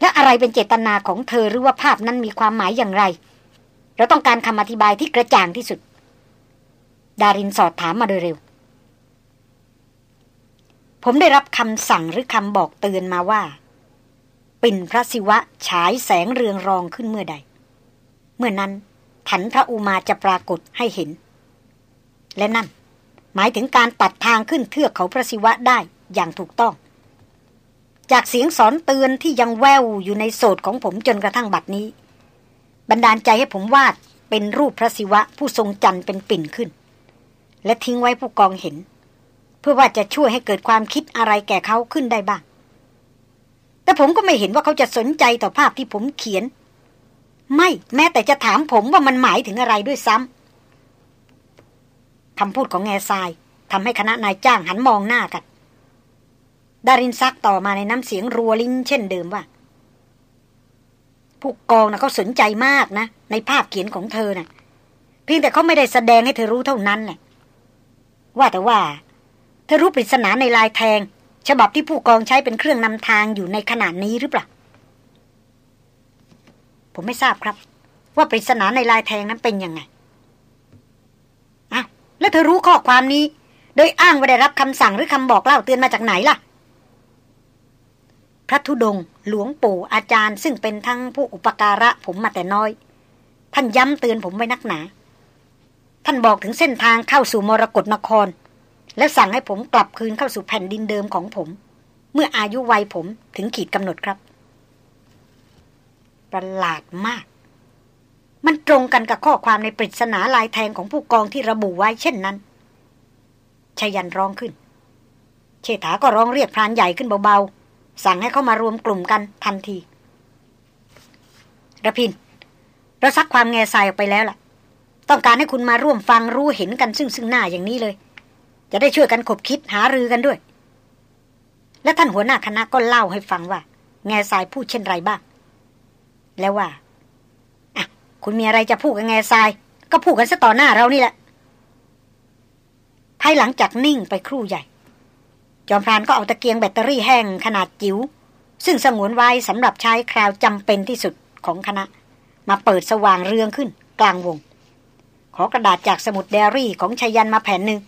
และอะไรเป็นเจตนาของเธอหรือว่าภาพนั้นมีความหมายอย่างไร เราต้องการคำอธิบายที่กระจ่างที่สุด ดารินสอบถามมาโดยเร็ว ผมได้รับคำสั่งหรือคำบอกเตือนมาว่า ปิ่นพระศิวะฉายแสงเรืองรองขึ้นเมื่อใด เมื่อนั้นถันพระอุมาจะปรากฏให้เห็น และนั่น หมายถึงการตัดทางขึ้นเทือกเขาพระศิวะได้อย่างถูกต้อง จากเสียงสอนเตือนที่ยังแววอยู่ในโสดของผมจนกระทั่งบัดนี้ บันดาลใจให้ผมวาดเป็นรูปพระศิวะผู้ทรงจันทร์เป็นปิ่นขึ้น และทิ้งไว้ผู้กองเห็น พื่อว่าจะช่วยให้เกิดความคิดอะไรแก่เขาขึ้นได้บ้าง แต่ผมก็ไม่เห็นว่าเขาจะสนใจต่อภาพที่ผมเขียน ไม่แม้แต่จะถามผมว่ามันหมายถึงอะไรด้วยซ้ำคำพูดของแง่ทรายทำให้คณะนายจ้างหันมองหน้ากัน ดารินซักต่อมาในน้ำเสียงรัวลิ้นเช่นเดิมว่าผู้กองนะเขาสนใจมากนะ ในภาพเขียนของเธอนะ่ะ เพียงแต่เขาไม่ได้แสดงให้เธอรู้เท่านั้นแหละว่าแต่ว่า เธอรู้ปริศนาในลายแทง ฉบับที่ผู้กองใช้เป็นเครื่องนำทางอยู่ในขณะนี้หรือเปล่า ผมไม่ทราบครับ ว่าปริศนาในลายแทงนั้นเป็นยังไงอ้าวแล้วเธอรู้ข้อความนี้ โดยอ้างว่าได้รับคำสั่งหรือคำบอกเล่าเตือนมาจากไหนล่ะ พระธุดง หลวงปู่อาจารย์ ซึ่งเป็นทั้งผู้อุปการะผมมาแต่น้อย ท่านย้ำเตือนผมไว้นักหนา ท่านบอกถึงเส้นทางเข้าสู่มรกรนคร และสั่งให้ผมกลับคืนเข้าสู่แผ่นดินเดิมของผม เมื่ออายุวัยผมถึงขีดกำหนดครับ ประหลาดมาก มันตรงกันกับข้อความในปริศนาลายแทงของผู้กองที่ระบุไว้เช่นนั้นชยันร้องขึ้น เชษฐาก็ร้องเรียกพรานใหญ่ขึ้นเบาๆ สั่งให้เขามารวมกลุ่มกันทันทีระพิน เราซักความแง่ทรายออกไปแล้วล่ะ ต้องการให้คุณมาร่วมฟังรู้เห็นกันซึ่งซึ่งหน้าอย่างนี้เลย จะได้ช่วยกันขบคิดหารือกันด้วย และท่านหัวหน้าคณะก็เล่าให้ฟังว่า แง่ทรายพูดเช่นไรบ้าง แล้วว่าอะคุณมีอะไรจะพูดกับแง่ทราย ก็พูดกันซะต่อหน้าเรานี่แหละภายหลังจากนิ่งไปครู่ใหญ่ จอมพรานก็เอาตะเกียงแบตเตอรี่แห้งขนาดจิ๋วซึ่งสงวนไว้สำหรับใช้คราวจำเป็นที่สุดของคณะ มาเปิดสว่างเรืองขึ้น กลางวง ขอกระดาษจากสมุดเดรี่ของชายันมาแผ่นหนึ่ง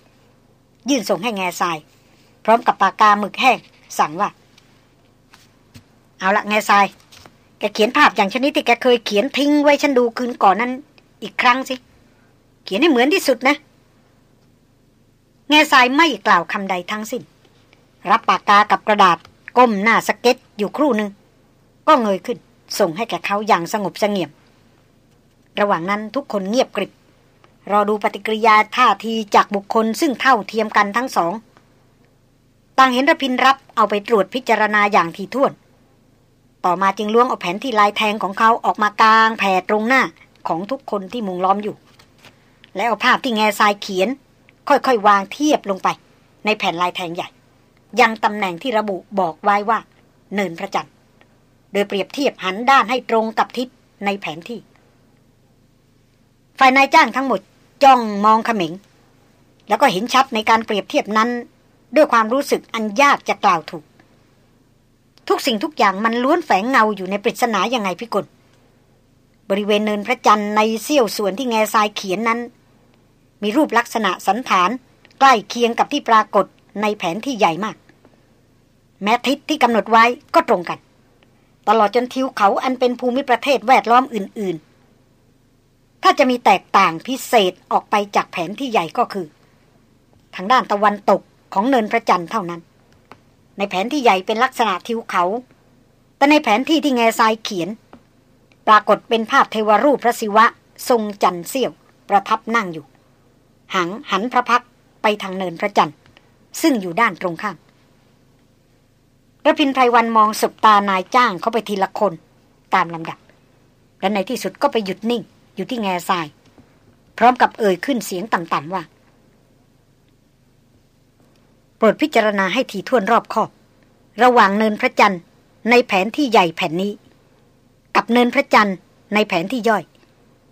ยื่นส่งให้แง่ทราย พร้อมกับปากกาหมึกแห้ง สั่งว่า เอาละแง่ทราย แกเขียนภาพอย่างชนิดที่แกเคยเขียนทิ้งไว้ฉันดูคืนก่อนนั้น อีกครั้งสิ เขียนให้เหมือนที่สุดนะ แง่ทรายไม่กล่าวคำใดทั้งสิ้น รับปากกากับกระดาษก้มหน้าสเก็ตอยู่ครู่หนึ่งก็เงยขึ้น ส่งให้แกเขาอย่างสงบเสงี่ยม ระหว่างนั้นทุกคนเงียบกริบ รอดูปฏิกิริยาท่าทีจากบุคคลซึ่งเท่าเทียมกันทั้งสอง ต่างเห็นระพินรับเอาไปตรวจพิจารณาอย่างทีท่วน ต่อมาจึงล้วงเอาแผนที่ลายแทงของเขาออกมากลางแผ่ตรงหน้าของทุกคนที่มุงล้อมอยู่ แล้วเอาภาพที่แง่ทรายเขียน ค่อยๆ วางเทียบลงไป ในแผ่นลายแทงใหญ่ ยังตำแหน่งที่ระบุบอกไว้ว่า เนินพระจันทร์ โดยเปรียบเทียบหันด้านให้ตรงกับทิศในแผนที่ ฝ่ายนายจ้างทั้งหมด จ้องมองขม็งแล้วก็เห็นชัดในการเปรียบเทียบนั้น ด้วยความรู้สึกอันยากจะกล่าวถูก ทุกสิ่งทุกอย่างมันล้วนแฝงเงาอยู่ในปริศนาอย่างไงพี่กลบริเวณเนินพระจันทร์ในเสี้ยวส่วนที่แง่ทรายเขียนนั้น มีรูปลักษณะสันฐาน ใกล้เคียงกับที่ปรากฏในแผนที่ใหญ่มาก แม้ทิศที่กำหนดไว้ก็ตรงกัน ตลอดจนทิวเขาอันเป็นภูมิประเทศแวดล้อมอื่น ถ้าจะมีแตกต่างพิเศษออกไปจากแผนที่ใหญ่ก็คือ ทางด้านตะวันตกของเนินพระจันทร์เท่านั้น ในแผนที่ใหญ่เป็นลักษณะทิวเขา แต่ในแผนที่ที่แง่ทรายเขียน ปรากฏเป็นภาพเทวรูปพระศิวะ ทรงจันเสี้ยว ประทับนั่งอยู่ หังหันพระพักไปทางเนินพระจันทร์ ซึ่งอยู่ด้านตรงข้ามระพินไพรวันมองสบตานายจ้างเขาไปทีละคน ตามลำดับ และในที่สุดก็ไปหยุดนิ่ง อยู่ที่แง่ทราย พร้อมกับเอ่ยขึ้นเสียงต่ำๆว่า โปรดพิจารณาให้ทีท่วนรอบคอบ ระหว่างเนินพระจันทร์ในแผนที่ใหญ่แผ่นนี้ กับเนินพระจันทร์ในแผนที่ย่อย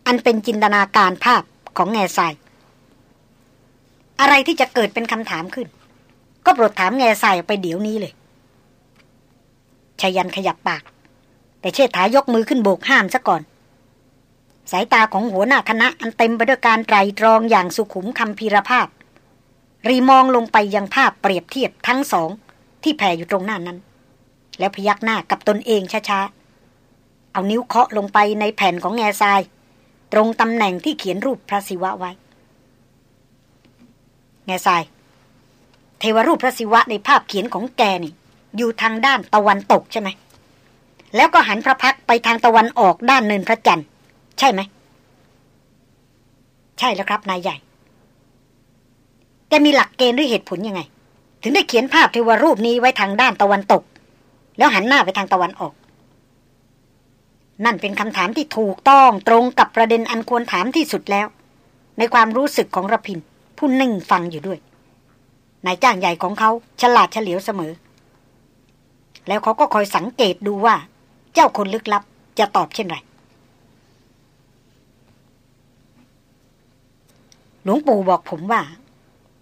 อันเป็นจินตนาการภาพของแง่ทราย อะไรที่จะเกิดเป็นคำถามขึ้น ก็โปรดถามแง่ทรายไปเดี๋ยวนี้เลยชายันขยับปาก แต่เชษฐายกมือขึ้นโบกห้ามซะก่อน สายตาของหัวหน้าคณะอันเต็มไปด้วยการไตรตรองอย่างสุขุมคำพีรภาพ รีมองลงไปยังภาพเปรียบเทียบทั้งสอง ที่แผ่อยู่ตรงหน้านั้น แล้วพยักหน้ากับตนเองช้าๆ เอานิ้วเคาะลงไปในแผ่นของแง่ทราย ตรงตำแหน่งที่เขียนรูปพระศิวะไว้ แง่ทราย เทวรูปพระศิวะในภาพเขียนของแกนี่ อยู่ทางด้านตะวันตกใช่ไหมแล้วก็หันพระพักไปทางตะวันออกด้านเนินพระจันทร์ ใช่ไหม ใช่แล้วครับ นายใหญ่ แกมีหลักเกณฑ์หรือเหตุผลยังไง ถึงได้เขียนภาพเทวรูปนี้ไว้ทางด้านตะวันตก แล้วหันหน้าไปทางตะวันออก นั่นเป็นคำถามที่ถูกต้องตรงกับประเด็นอันควรถามที่สุดแล้ว ในความรู้สึกของระพิน ผู้นิ่งฟังอยู่ด้วยนายจ้างใหญ่ของเขาฉลาดเฉลียวเสมอ แล้วเขาก็คอยสังเกตดูว่า เจ้าคนลึกลับจะตอบเช่นไร หลวงปู่บอกผมว่า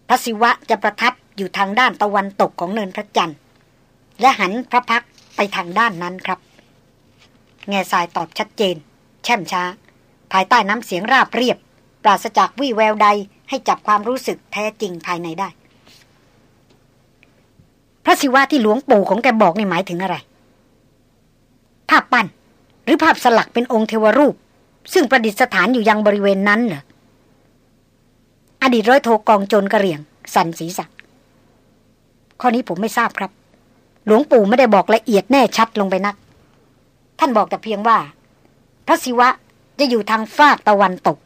พระศิวะจะประทับอยู่ทางด้านตะวันตกของเนินพระจันทร์ และหันพระพักไปทางด้านนั้นครับ แง่ทรายตอบชัดเจน แช่มช้า ภายใต้น้ำเสียงราบเรียบ ปราศจากวี่แววใดให้จับความรู้สึกแท้จริงภายในได้ พระศิวะที่หลวงปู่ของแกบอกนี่หมายถึงอะไร ภาพปั้นหรือภาพสลักเป็นองค์เทวรูป ซึ่งประดิษฐานอยู่ยังบริเวณนั้นเหรอ อดีตร้อยโทกองโจรกระเหรี่ยง สันศีสักข้อนี้ผมไม่ทราบครับ หลวงปู่ไม่ได้บอกละเอียดแน่ชัดลงไปนัก ท่านบอกแต่เพียงว่า พระศิวะจะอยู่ทางฟากตะวันตก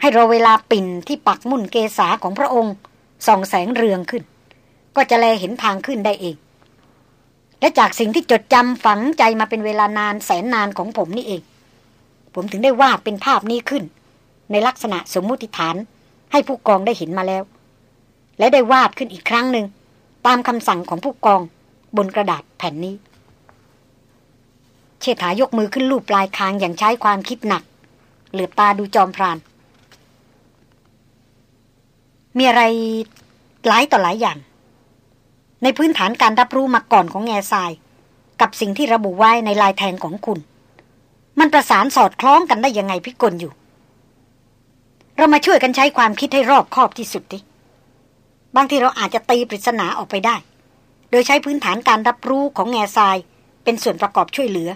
ให้รอเวลาปิ่นที่ปักมุ่นเกษาของพระองค์ส่องแสงเรืองขึ้น ก็จะแลเห็นทางขึ้นได้เอง และจากสิ่งที่จดจำฝังใจมาเป็นเวลานานแสนนานของผมนี่เอง ผมถึงได้วาดเป็นภาพนี้ขึ้น ในลักษณะสมมุติฐาน ให้ผู้กองได้เห็นมาแล้ว และได้วาดขึ้นอีกครั้งหนึ่ง ตามคำสั่งของผู้กองบนกระดาษแผ่นนี้ เชษฐายกมือขึ้นลูบปลายคางอย่างใช้ความคิดหนัก เหลือตาดูจอมพราน มีอะไรหลายต่อหลายอย่าง ในพื้นฐานการรับรู้มาก่อนของแง่ทราย กับสิ่งที่ระบุไว้ในลายแทงของคุณ มันประสานสอดคล้องกันได้ยังไงพิกลอยู่ เรามาช่วยกันใช้ความคิดให้รอบคอบที่สุดดิบางทีเราอาจจะตีปริศนาออกไปได้ โดยใช้พื้นฐานการรับรู้ของแง่ทรายเป็นส่วนประกอบช่วยเหลือ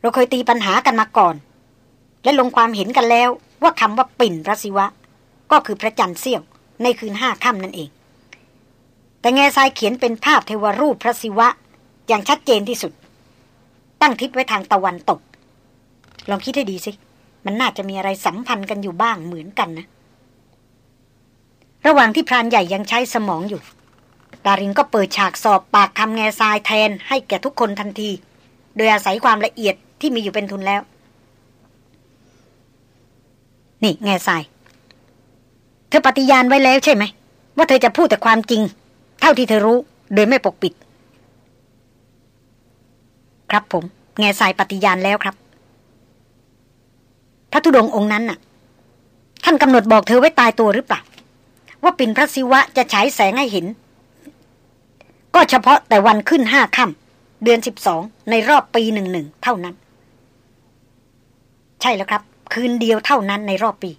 เราเคยตีปัญหากันมาก่อน และลงความเห็นกันแล้วว่าคำว่าปิ่นพระศิวะ ก็คือพระจันทร์เสี้ยวในคืนห้าค่ำนั่นเอง แต่แง่ทรายเขียนเป็นภาพเทวรูปพระศิวะ อย่างชัดเจนที่สุด ตั้งทิศไว้ทางตะวันตก ลองคิดให้ดีสิ มันน่าจะมีอะไรสัมพันธ์กันอยู่บ้างเหมือนกันนะ ระหว่างที่พรานใหญ่ยังใช้สมองอยู่ ดารินก็เปิดฉากสอบปากคำแง่ทรายแทนให้แก่ทุกคนทันที โดยอาศัยความละเอียดที่มีอยู่เป็นทุนแล้ว นี่แง่ทราย เธอปฏิญาณไว้แล้วใช่ไหม ว่าเธอจะพูดแต่ความจริง เท่าที่เธอรู้ โดยไม่ปกปิด ครับผม แง่ทรายปฏิญาณแล้วครับ พระธุดงองค์นั้นน่ะ ท่านกำหนดบอกเธอไว้ตายตัวหรือเปล่า ว่าปิ่นพระศิวะจะฉายแสงให้เห็น ก็เฉพาะแต่วันขึ้นห้าค่ำเดือนสิบสองในรอบปีหนึ่งหนึ่งเท่านั้น ใช่แล้วครับ คืนเดียวเท่านั้นในรอบปี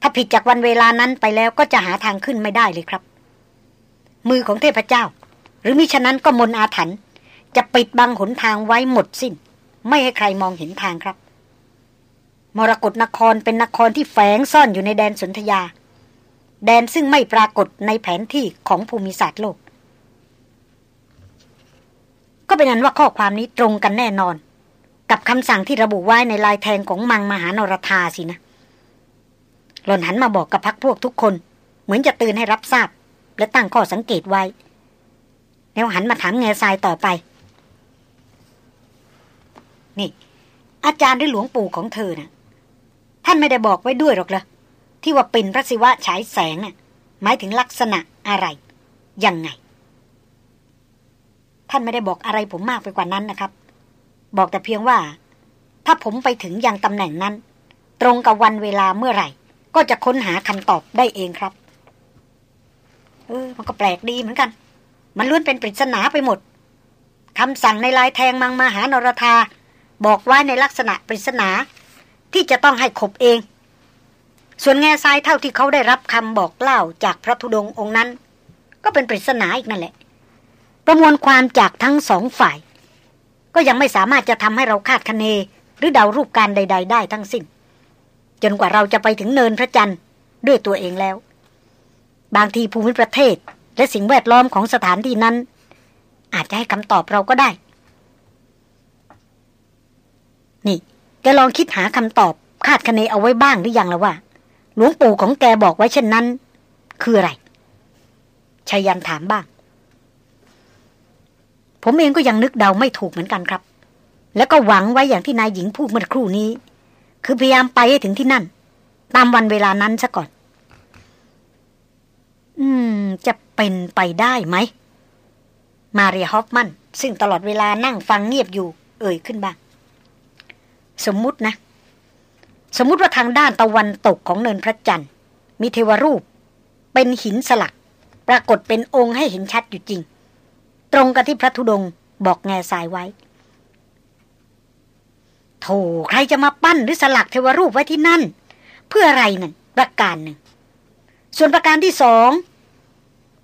ถ้าผิดจากวันเวลานั้นไปแล้วก็จะหาทางขึ้นไม่ได้เลยครับ มือของเทพเจ้า หรือมิฉะนั้นก็มนอาถรรพ์จะปิดบังหนทางไว้หมดสิน้น ไม่ให้ใครมองเห็นทางครับ มรกรนครเป็นนครที่แฝงซ่อนอยู่ในแดนสนธยา แดนซึ่งไม่ปรากฏในแผนที่ของภูมิศาสตร์โลก ก็เป็นอันว่าข้อความนี้ตรงกันแน่นอน กับคำสั่งที่ระบุไว้ในลายแทงของมังมหานรธาสินะหล่อนหันมาบอกกับพักพวกทุกคน เหมือนจะตื่นให้รับทราบ และตั้งข้อสังเกตไว้ แล้วหันมาถามแง่ทรายต่อไป นี่ อาจารย์หรือหลวงปู่ของเธอนะ่ะ ท่านไม่ได้บอกไว้ด้วยหรอกเหรอที่ว่าเป็นพระศิวะฉายแสงน่ะหมายถึงลักษณะอะไร ยังไง ท่านไม่ได้บอกอะไรผมมากไปกว่านั้นนะครับ บอกแต่เพียงว่า ถ้าผมไปถึงยังตำแหน่งนั้น ตรงกับวันเวลาเมื่อไหร่ ก็จะค้นหาคำตอบได้เองครับ เออ มันก็แปลกดีเหมือนกัน มันล้วนเป็นปริศนาไปหมดคำสั่งในลายแทงมังมหานรธา บอกไว้ในลักษณะปริศนา ที่จะต้องให้ขบเอง ส่วนแง่ทรายเท่าที่เขาได้รับคำบอกเล่าจากพระธุดงค์องค์นั้น ก็เป็นปริศนาอีกนั่นแหละ ประมวลความจากทั้งสองฝ่าย ก็ยังไม่สามารถจะทำให้เราคาดคะเน หรือเดารูปการใด ๆ ได้ทั้งสิ้น จนกว่าเราจะไปถึงเนินพระจันทร์ด้วยตัวเองแล้ว บางทีภูมิประเทศ และสิ่งแวดล้อมของสถานที่นั้น อาจจะให้คำตอบเราก็ได้ นี่ แกลองคิดหาคำตอบ คาดคะเนเอาไว้บ้างหรือยังแล้วว่า หลวงปู่ของแกบอกไว้เช่นนั้น คืออะไรชายันถามบ้าง ผมเองก็ยังนึกเดาไม่ถูกเหมือนกันครับ แล้วก็หวังไว้อย่างที่นายหญิงพูดเมื่อครู่นี้ คือพยายามไปให้ถึงที่นั่น ตามวันเวลานั้นซะก่อน อืม จะเป็นไปได้ไหม มาเรียฮอฟมัน ซึ่งตลอดเวลานั่งฟังเงียบอยู่ เอ่ยขึ้นบ้าง สมมุตินะ สมมุติว่าทางด้านตะวันตกของเนินพระจันทร์ มีเทวรูป เป็นหินสลัก ปรากฏเป็นองค์ให้เห็นชัดอยู่จริง ตรงกับที่พระธุดงบอกแง่สายไว้โธ่ใครจะมาปั้นหรือสลักเทวรูปไว้ที่นั่น เพื่ออะไรนั่นประการหนึ่ง ส่วนประการที่สอง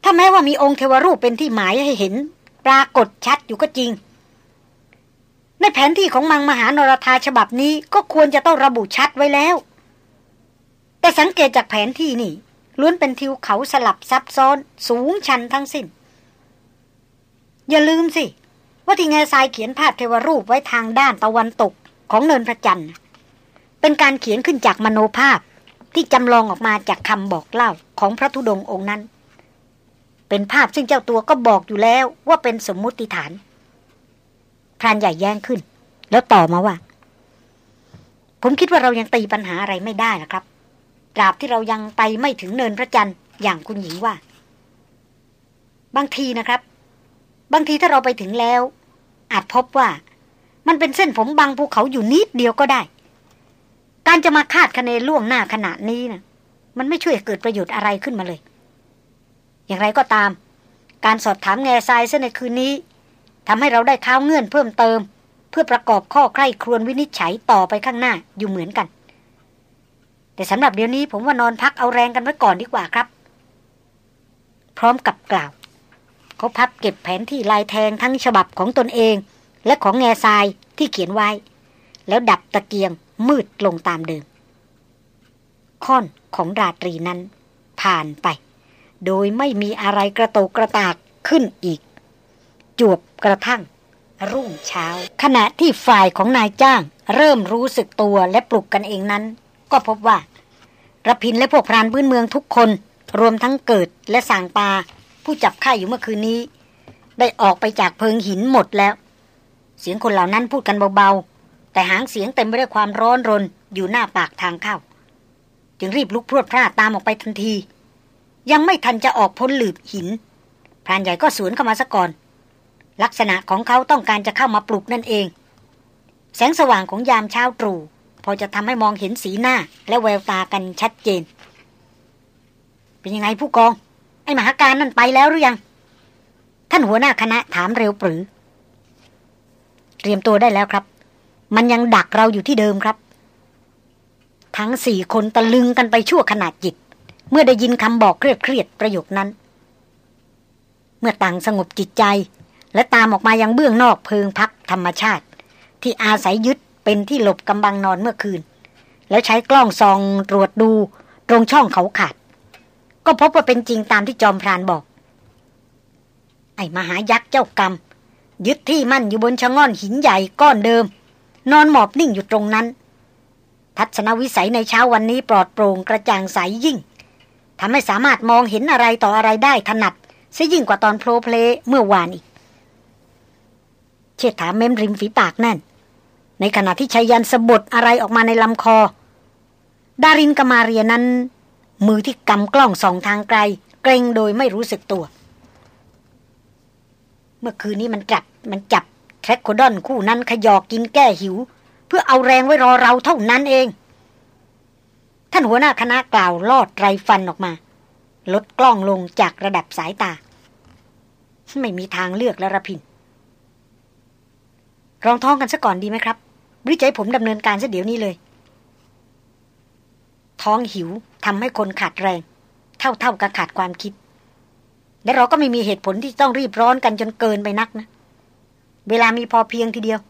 ถ้าแม้ว่ามีองค์เทวรูปเป็นที่หมายให้เห็น ปรากฏชัดอยู่ก็จริง ในแผนที่ของมังมหานรธาฉบับนี้ก็ควรจะต้องระบุชัดไว้แล้ว แต่สังเกตจากแผนที่นี่ล้วนเป็นทิวเขาสลับซับซ้อนสูงชันทั้งสิ้น อย่าลืมสิ ว่าที่เงาทรายเขียนภาพเทวรูปไว้ทางด้านตะวันตกของเนินพระจันทร์ เป็นการเขียนขึ้นจากมโนภาพที่จำลองออกมาจากคำบอกเล่าของพระธุดงค์องค์นั้น เป็นภาพซึ่งเจ้าตัวก็บอกอยู่แล้วว่าเป็นสมมุติฐาน พรานใหญ่แย้งขึ้น แล้วต่อมาว่า ผมคิดว่าเรายังตีปัญหาอะไรไม่ได้นะครับตราบที่เรายังไปไม่ถึงเนินพระจันทร์อย่างคุณหญิงว่า บางทีนะครับ บางทีถ้าเราไปถึงแล้ว อาจพบว่า มันเป็นเส้นผมบางภูเขาอยู่นิดเดียวก็ได้ การจะมาคาดคะเนล่วงหน้าขนาดนี้นะมันไม่ช่วยเกิดประโยชน์อะไรขึ้นมาเลย อย่างไรก็ตาม การสอบถามแง่ทรายเส้นในคืนนี้ ทำให้เราได้เท้าวเงื่อนเพิ่มเติม เพื่อประกอบข้อใคร่ครวญวินิจฉัยต่อไปข้างหน้าอยู่เหมือนกัน แต่สำหรับเดี๋ยวนี้ผมว่านอนพักเอาแรงกันไว้ก่อนดีกว่าครับ พร้อมกับกล่าว เขาพับเก็บแผนที่ลายแทงทั้งฉบับของตนเอง และของแง่ทรายที่เขียนไว้ แล้วดับตะเกียงมืดลงตามเดิมค่อนของราตรีนั้น ผ่านไป โดยไม่มีอะไรกระโตกกระตากขึ้นอีก จวบกระทั่ง รุ่งเช้า ขณะที่ฝ่ายของนายจ้าง เริ่มรู้สึกตัวและปลุกกันเองนั้น ก็พบว่าระพินและพวกพรานพื้นเมืองทุกคน รวมทั้งเกิดและสางปา ผู้จับข่ายอยู่เมื่อคืนนี้ ได้ออกไปจากเพิงหินหมดแล้ว เสียงคนเหล่านั้นพูดกันเบาๆ แต่หางเสียงเต็มไปด้วยความร้อนรนอยู่หน้าปากทางเข้า จึงรีบลุกพรวดพลาดตามออกไปทันที ยังไม่ทันจะออกพ้นหลืบหินพรานใหญ่ก็สวนเข้ามาซะก่อน ลักษณะของเขาต้องการจะเข้ามาปลุกนั่นเอง แสงสว่างของยามเช้าตรู่ พอจะทำให้มองเห็นสีหน้าและแววตากันชัดเจน เป็นยังไงผู้กอง ไอ้มหาการนั่นไปแล้วหรือยัง ท่านหัวหน้าคณะถามเร็วปรือ เตรียมตัวได้แล้วครับ มันยังดักเราอยู่ที่เดิมครับ ทั้งสี่คนตะลึงกันไปชั่วขนาดจิต เมื่อได้ยินคำบอกเครียดเครียดประโยคนั้น เมื่อต่างสงบจิตใจ และตามออกมายังเบื้องนอกเพิงพักธรรมชาติ ที่อาศัยยึดเป็นที่หลบกำบังนอนเมื่อคืน แล้วใช้กล้องซองตรวจดูตรงช่องเขาขาด ก็พบว่าเป็นจริงตามที่จอมพรานบอก ไอ้มหายักษ์เจ้ากรรม ยึดที่มั่นอยู่บนชะง่อนหินใหญ่ก้อนเดิม นอนหมอบนิ่งอยู่ตรงนั้น ทัศนวิสัยในเช้าวันนี้ปลอดโปร่งกระจ่างใสยยิ่งทำให้สามารถมองเห็นอะไรต่ออะไรได้ถนัดซะยิ่งกว่าตอนโพลเพลเมื่อวานอีก เชิดถามเม้มริมฝีปากแน่น ในขณะที่ชายันสะบดอะไรออกมาในลำคอ ดารินกมาเรียนั้น มือที่กำกล้องสองทางไกล เกรงโดยไม่รู้สึกตัว เมื่อคืนนี้มันจับมันจับแทร็กโคดอนคู่นั้นขยอกกินแก้หิว เพื่อเอาแรงไว้รอเราเท่านั้นเอง ท่านหัวหน้าคณะกล่าวลอดไรฟันออกมา ลดกล้องลงจากระดับสายตา ไม่มีทางเลือกแล้วระพิน รองท้องกันซะก่อนดีไหมครับหรือจะให้ผมดำเนินการซะเดี๋ยวนี้เลย ท้องหิวทำให้คนขาดแรง เท่าเท่ากับขาดความคิด และเราก็ไม่มีเหตุผลที่ต้องรีบร้อนกันจนเกินไปนักนะ เวลามีพอเพียงทีเดียว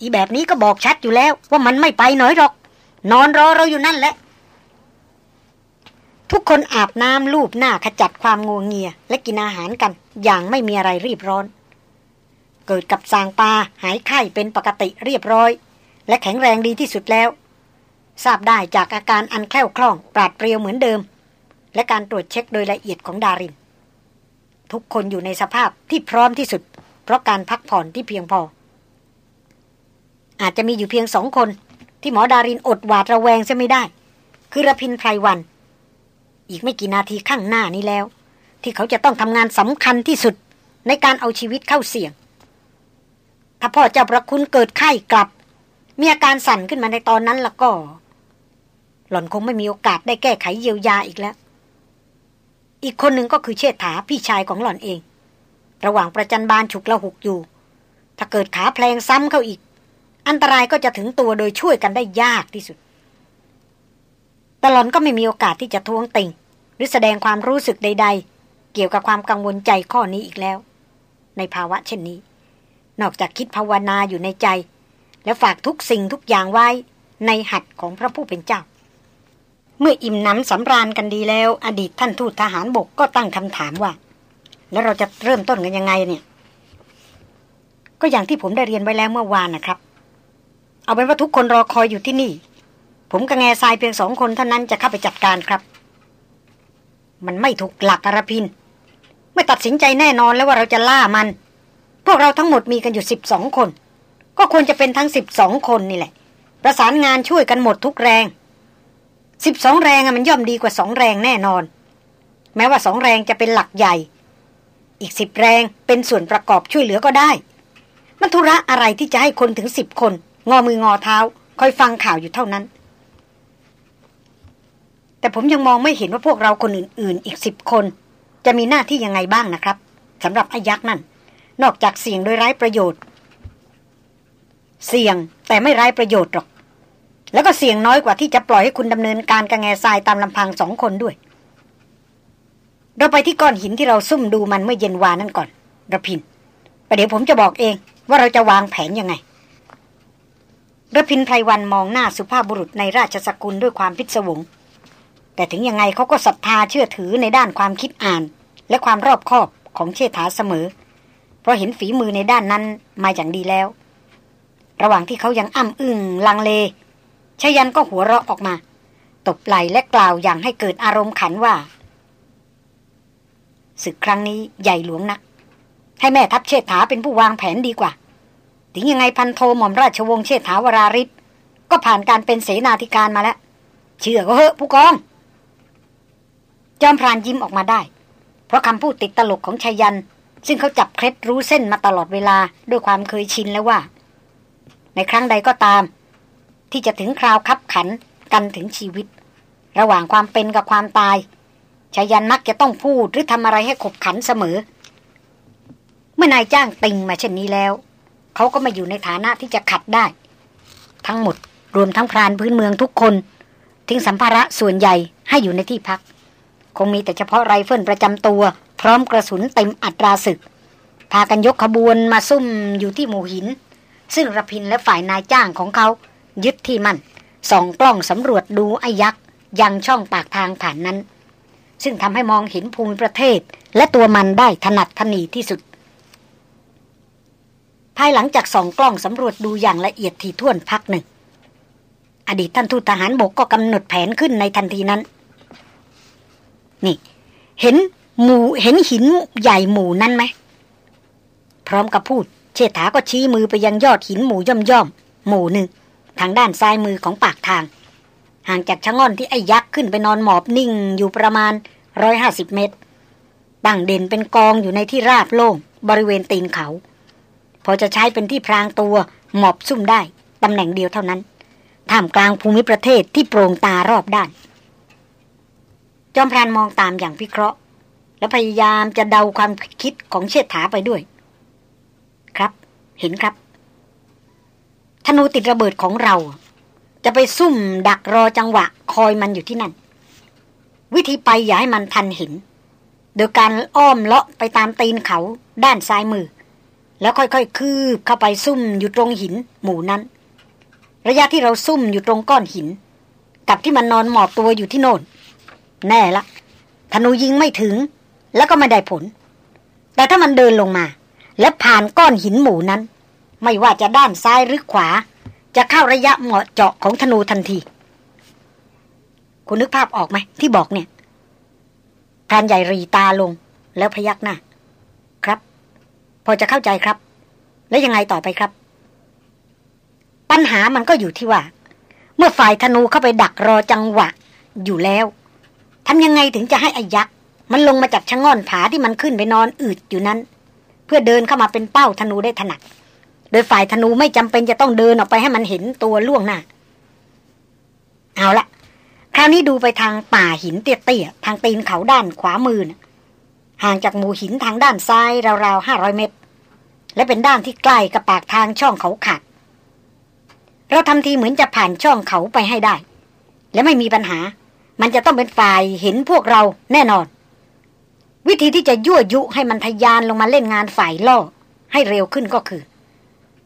อีแบบนี้ก็บอกชัดอยู่แล้ว ว่ามันไม่ไปหน่อยหรอก นอนรอเราอยู่นั่นแหละ ทุกคนอาบน้ำลูบหน้าขจัดความงวงเงีย และกินอาหารกัน อย่างไม่มีอะไรรีบร้อน เกิดกับสางปาหายไข้เป็นปกติเรียบร้อย และแข็งแรงดีที่สุดแล้ว ทราบได้จากอาการอันแคล่วคล่อง ปราดเปรียวเหมือนเดิม และการตรวจเช็คโดยละเอียดของดาริน ทุกคนอยู่ในสภาพที่พร้อมที่สุด เพราะการพักผ่อนที่เพียงพอ อาจจะมีอยู่เพียงสองคน ที่หมอดารินอดหวาดระแวงจะไม่ได้ คือระพินไพรวัน อีกไม่กี่นาทีข้างหน้านี้แล้ว ที่เขาจะต้องทำงานสำคัญที่สุดในการเอาชีวิตเข้าเสี่ยง ถ้าพ่อเจ้าประคุณเกิดไข้กลับ มีอาการสั่นขึ้นมาในตอนนั้นแล้วก็ หล่อนคงไม่มีโอกาสได้แก้ไขเยียวยาอีกแล้ว อีกคนหนึ่งก็คือเชษฐาพี่ชายของหล่อนเอง ระหว่างประจันบานฉุกละหุกอยู่ ถ้าเกิดขาแพลงซ้ำเข้าอีก อันตรายก็จะถึงตัวโดยช่วยกันได้ยากที่สุดแต่หล่อนก็ไม่มีโอกาสที่จะทวงติงหรือแสดงความรู้สึกใด ๆ เกี่ยวกับความกังวลใจข้อนี้อีกแล้ว ในภาวะเช่นนี้ นอกจากคิดภาวนาอยู่ในใจ แล้วฝากทุกสิ่งทุกอย่างไว้ในหัดของพระผู้เป็นเจ้า เมื่ออิ่มน้ำสำราญกันดีแล้ว อดีตท่านทูตทหารบกก็ตั้งคำถามว่า แล้วเราจะเริ่มต้นกันยังไงเนี่ย ก็อย่างที่ผมได้เรียนไว้แล้วเมื่อวานนะครับ เอาเป็นว่าทุกคนรอคอยอยู่ที่นี่ ผมกับแง่ทรายเพียงสองคนเท่านั้นจะเข้าไปจัดการครับ มันไม่ถูกหลักอรพินไม่ตัดสินใจแน่นอนแล้วว่าเราจะล่ามัน พวกเราทั้งหมดมีกันอยู่สิบสองคน ก็ควรจะเป็นทั้งสิบสองคนนี่แหละ ประสานงานช่วยกันหมดทุกแรงสิบสองแรงมันย่อมดีกว่าสองแรงแน่นอน แม้ว่าสองแรงจะเป็นหลักใหญ่ อีกสิบแรงเป็นส่วนประกอบช่วยเหลือก็ได้ มันธุระอะไรที่จะให้คนถึงสิบคน งอมืองอเท้า คอยฟังข่าวอยู่เท่านั้น แต่ผมยังมองไม่เห็นว่าพวกเราคนอื่น ๆ อีกสิบคน จะมีหน้าที่ยังไงบ้างนะครับสำหรับอายักษ์นั่น นอกจากเสี่ยงโดยไร้ประโยชน์ เสี่ยงแต่ไม่ไร้ประโยชน์หรอก แล้วก็เสี่ยงน้อยกว่าที่จะปล่อยให้คุณดำเนินการกระแงทรายตามลำพังสองคนด้วย เราไปที่ก้อนหินที่เราซุ่มดูมันเมื่อเย็นวานนั่นก่อนระพินประเดี๋ยวผมจะบอกเองว่าเราจะวางแผนยังไงระพินไพรวันมองหน้าสุภาพบุรุษในราชสกุลด้วยความพิศวง แต่ถึงยังไงเขาก็ศรัทธาเชื่อถือในด้านความคิดอ่าน และความรอบคอบของเชษฐาเสมอ เพราะเห็นฝีมือในด้านนั้นมาอย่างดีแล้ว ระหว่างที่เขายังอ้ำอึ้งลังเลชยันก็หัวเราะออกมา ตบไหลและกล่าวอย่างให้เกิดอารมณ์ขันว่าศึกครั้งนี้ใหญ่หลวงนัก ให้แม่ทัพเชษฐาเป็นผู้วางแผนดีกว่า ถึงยังไงพันโทหม่อมราชวงศ์เชษฐาวราริศก็ผ่านการเป็นเสนาธิการมาแล้ว เชื่อก็เหอะผู้กอง จอมพรานยิ้มออกมาได้ เพราะคำพูดติดตลกของชายัน ซึ่งเขาจับเคล็ดรู้เส้นมาตลอดเวลาด้วยความเคยชินแล้วว่า ในครั้งใดก็ตาม ที่จะถึงคราวคับขันกันถึงชีวิต ระหว่างความเป็นกับความตายชายันมักจะต้องพูดหรือทำอะไรให้ขบขันเสมอ เมื่อนายจ้างติงมาเช่นนี้แล้ว เขาก็ไม่อยู่ในฐานะที่จะขัดได้ ทั้งหมดรวมทั้งพรานพื้นเมืองทุกคน ทิ้งสัมภาระส่วนใหญ่ให้อยู่ในที่พัก คงมีแต่เฉพาะไรเฟิลประจำตัว พร้อมกระสุนเต็มอัตราศึก พากันยกขบวนมาซุ่มอยู่ที่หมู่หิน ซึ่งรพินทร์และฝ่ายนายจ้างของเขายึดที่มั่น ส่องกล้องสำรวจดูไอ้ยักษ์ยังช่องปากทางผ่านนั้น ซึ่งทำให้มองเห็นภูมิประเทศ และตัวมันได้ถนัดทนีที่สุด ภายหลังจากส่องกล้องสำรวจดูอย่างละเอียดถี่ถ้วนพักหนึ่ง อดีตท่านทูตทหารบกก็กำหนดแผนขึ้นในทันทีนั้น นี่ เห็น หมู่เห็นหินใหญ่หมู่นั้นไหม พร้อมกับพูด เชษฐาก็ชี้มือไปยังยอดหินหมู่ย่อมย่อมหมู่หนึ่ง ทางด้านซ้ายมือของปากทาง ห่างจากชะง่อนที่ไอ้ยักษ์ขึ้นไปนอนหมอบนิ่งอยู่ประมาณร้อยห้าสิบเมตรตั้งเด่นเป็นกองอยู่ในที่ราบโล่งบริเวณตีนเขา พอจะใช้เป็นที่พรางตัวหมอบซุ่มได้ตำแหน่งเดียวเท่านั้นท่ามกลางภูมิประเทศที่โปร่งตารอบด้าน จอมพรานมองตามอย่างพิเคราะห์ และพยายามจะเดาความคิดของเชษฐาไปด้วย ครับ เห็นครับ ธนูติดระเบิดของเรา จะไปซุ่มดักรอจังหวะคอยมันอยู่ที่นั่น วิธีไปอย่าให้มันทันเห็น โดยการอ้อมเลาะไปตามตีนเขาด้านซ้ายมือ แล้วค่อยๆ คืบเข้าไปซุ่มอยู่ตรงหินหมู่นั้น ระยะที่เราซุ่มอยู่ตรงก้อนหิน กับที่มันนอนหมอบตัวอยู่ที่โน่น แน่ละธนูยิงไม่ถึง แล้วก็ไม่ได้ผล แต่ถ้ามันเดินลงมา และผ่านก้อนหินหมู่นั้น ไม่ว่าจะด้านซ้ายหรือขวา จะเข้าระยะเหมาะเจาะของธนูทันที คุณนึกภาพออกไหมที่บอกเนี่ยพรานใหญ่รีตาลงแล้วพยักหน้า ครับ พอจะเข้าใจครับ แล้วยังไงต่อไปครับ ปัญหามันก็อยู่ที่ว่า เมื่อฝ่ายธนูเข้าไปดักรอจังหวะ อยู่แล้วทำยังไงถึงจะให้อายักษ์ มันลงมาจากชะง่อนผาที่มันขึ้นไปนอนอืดอยู่นั้น เพื่อเดินเข้ามาเป็นเป้าธนูได้ถนัดโดยฝ่ายธนูไม่จำเป็นจะต้องเดินออกไปให้มันเห็นตัวล่วงหน้า เอาละคราวนี้ดูไปทางป่าหินเตี้ยๆทางตีนเขาด้านขวามือนะห่างจากหมู่หินทางด้านซ้ายราวๆห้าร้อยเมตร และเป็นด้านที่ใกล้กับปากทางช่องเขาขาดเราทำทีเหมือนจะผ่านช่องเขาไปให้ได้ และไม่มีปัญหา มันจะต้องเป็นฝ่ายเห็นพวกเราแน่นอน วิธีที่จะยั่วยุให้มันทยานลงมาเล่นงานฝ่ายล่อ ให้เร็วขึ้นก็คือ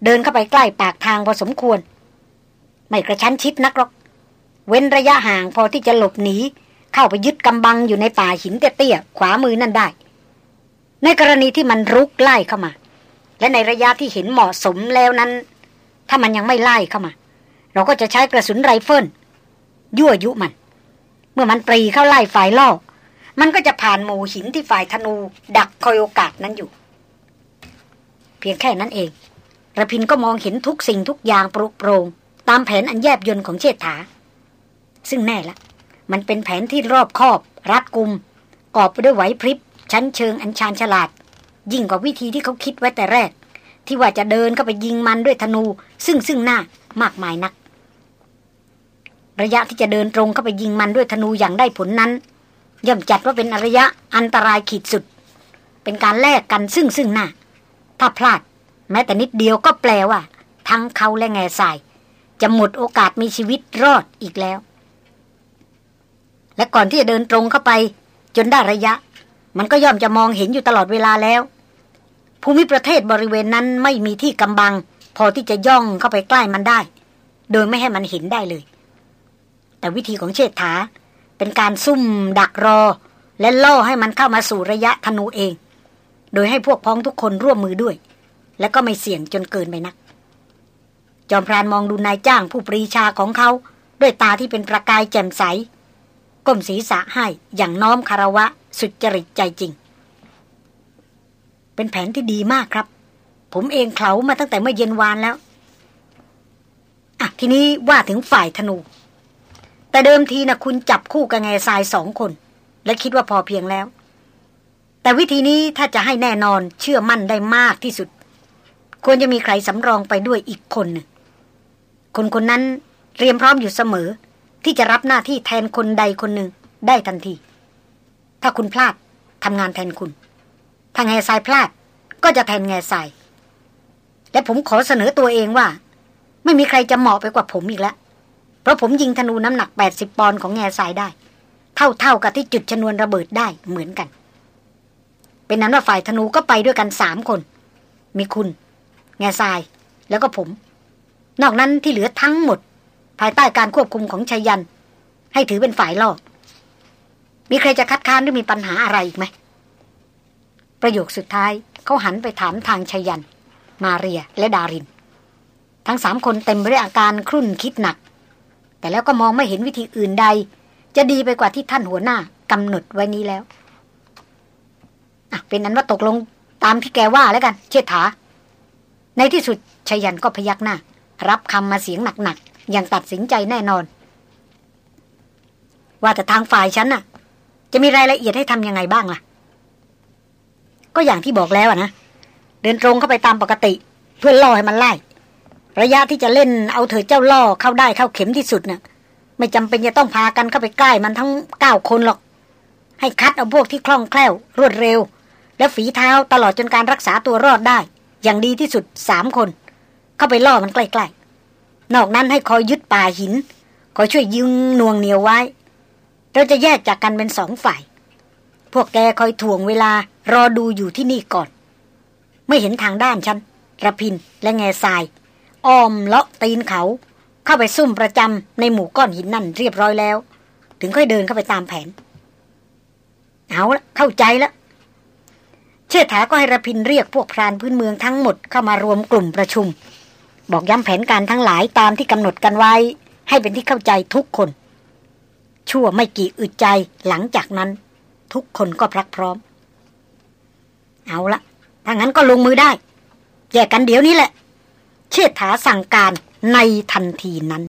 เดินเข้าไปใกล้ปากทางพอสมควร ไม่กระชั้นชิดนักหรอก เว้นระยะห่างพอที่จะหลบหนีเข้าไปยึดกำบังอยู่ในป่าหินเตี้ยๆขวามือนั่นได้ ในกรณีที่มันรุกไล่เข้ามา และในระยะที่เห็นเหมาะสมแล้วนั้น ถ้ามันยังไม่ไล่เข้ามา เราก็จะใช้กระสุนไรเฟิลยั่วยุมัน เมื่อมันปรีเข้าไล่ฝ่ายล่อ มันก็จะผ่านหมู่หินที่ฝ่ายธนู ดักคอยโอกาสนั้นอยู่ เพียงแค่นั้นเองระพินก็มองเห็นทุกสิ่งทุกอย่างปรุโปรงตามแผนอันแยบยนต์ของเชษฐา ซึ่งแน่ละ มันเป็นแผนที่รอบคอบ รัดกุม กอบไปด้วยไหวพริบ ชั้นเชิงอันชาญฉลาด ยิ่งกว่าวิธีที่เขาคิดไว้แต่แรก ที่ว่าจะเดินเข้าไปยิงมันด้วยธนู ซึ่งซึ่งหน้ามากมายนัก ระยะที่จะเดินตรงเข้าไปยิงมันด้วยธนูอย่างได้ผลนั้น ย่อมจัดว่าเป็นระยะอันตรายขีดสุด เป็นการแลกกันซึ่งซึ่งหน้า ถ้าพลาด แม้แต่นิดเดียวก็แปลว่า ทั้งเขาและแง่ทราย จะหมดโอกาสมีชีวิตรอดอีกแล้ว และก่อนที่จะเดินตรงเข้าไป จนได้ระยะ มันก็ย่อมจะมองเห็นอยู่ตลอดเวลาแล้ว ภูมิประเทศบริเวณนั้นไม่มีที่กำบัง พอที่จะย่องเข้าไปใกล้มันได้ โดยไม่ให้มันเห็นได้เลย แต่วิธีของเชษฐา เป็นการซุ่มดักรอ และล่อให้มันเข้ามาสู่ระยะธนูเอง โดยให้พวกพ้องทุกคนร่วมมือด้วย และก็ไม่เสี่ยงจนเกินไปนัก จอมพรานมองดูนายจ้างผู้ปรีชาของเขา ด้วยตาที่เป็นประกายแจ่มใส ก้มศีรษะให้อย่างน้อมคารวะสุดจริตใจจริง เป็นแผนที่ดีมากครับ ผมเองเขามาตั้งแต่เมื่อเย็นวานแล้ว อะทีนี้ว่าถึงฝ่ายธนู แต่เดิมทีนะคุณจับคู่กับแง่ทรายสองคน และคิดว่าพอเพียงแล้ว แต่วิธีนี้ถ้าจะให้แน่นอนเชื่อมั่นได้มากที่สุด ควรจะมีใครสำรองไปด้วยอีกคนหนึ่งคนคนนั้นเตรียมพร้อมอยู่เสมอ ที่จะรับหน้าที่แทนคนใดคนหนึ่งได้ทันที ถ้าคุณพลาดทำงานแทนคุณถ้าแง่ทรายพลาดก็จะแทนแง่ทรายและผมขอเสนอตัวเองว่า ไม่มีใครจะเหมาะไปกว่าผมอีกแล้ว ราะผมยิงธนูน้ำหนัก 80 ปอนด์ของแง่ทรายได้ เท่าๆกับที่จุดชนวนระเบิดได้เหมือนกัน เป็นนั้นว่าฝ่ายธนูก็ไปด้วยกันสามคน มีคุณ แง่ทราย แล้วก็ผม นอกนั้นที่เหลือทั้งหมด ภายใต้การควบคุมของชัยยัน ให้ถือเป็นฝ่ายล่อมีใครจะคัดค้านหรือมีปัญหาอะไรอีกไหม ประโยคสุดท้ายเขาหันไปถามทางชัยยัน มาเรียและดาริน ทั้งสามคนเต็มไปด้วยอาการครุ่นคิดหนัก แต่แล้วก็มองไม่เห็นวิธีอื่นใด จะดีไปกว่าที่ท่านหัวหน้ากำหนดไว้นี้แล้วอะเป็นนั้นว่าตกลงตามที่แกว่าแล้วกัน เชษฐา ในที่สุดชยันก็พยักหน้า รับคำมาเสียงหนักๆอย่างตัดสินใจแน่นอน ว่าแต่ทางฝ่ายฉันน่ะ จะมีรายละเอียดให้ทำยังไงบ้างล่ะ ก็อย่างที่บอกแล้วนะ เดินตรงเข้าไปตามปกติ เพื่อล่อให้มันไล่ ระยะที่จะเล่นเอาเถิดเจ้าล่อเข้าได้เข้าเข็มที่สุดน่ะ ไม่จำเป็นจะต้องพากันเข้าไปใกล้มันทั้งเก้าคนหรอก ให้คัดเอาพวกที่คล่องแคล่ว รวดเร็ว และฝีเท้าตลอดจนการรักษาตัวรอดได้ อย่างดีที่สุดสามคน เข้าไปล่อมันใกล้ๆนอกนั้นให้คอยยึดป่าหินคอยช่วยยึงนวงเหนียวไว้ เราจะแยกจากกันเป็นสองฝ่าย พวกแกคอยถ่วงเวลารอดูอยู่ที่นี่ก่อน ไม่เห็นทางด้านฉันระพินและแง่ทราย อ้อมเลาะตีนเขา เข้าไปซุ่มประจำในหมู่ก้อนหินนั่นเรียบร้อยแล้ว ถึงค่อยเดินเข้าไปตามแผน เอาละเข้าใจแล้วเชษฐาก็ให้ระพินเรียกพวกพรานพื้นเมืองทั้งหมดเข้ามารวมกลุ่มประชุม บอกย้ำแผนการทั้งหลายตามที่กำหนดกันไว้ ให้เป็นที่เข้าใจทุกคน ชั่วไม่กี่อึดใจหลังจากนั้น ทุกคนก็พรักพร้อม เอาละถ้างั้นก็ลงมือได้ แยกกันเดี๋ยวนี้แหละ เชษฐาสั่งการในทันทีนั้น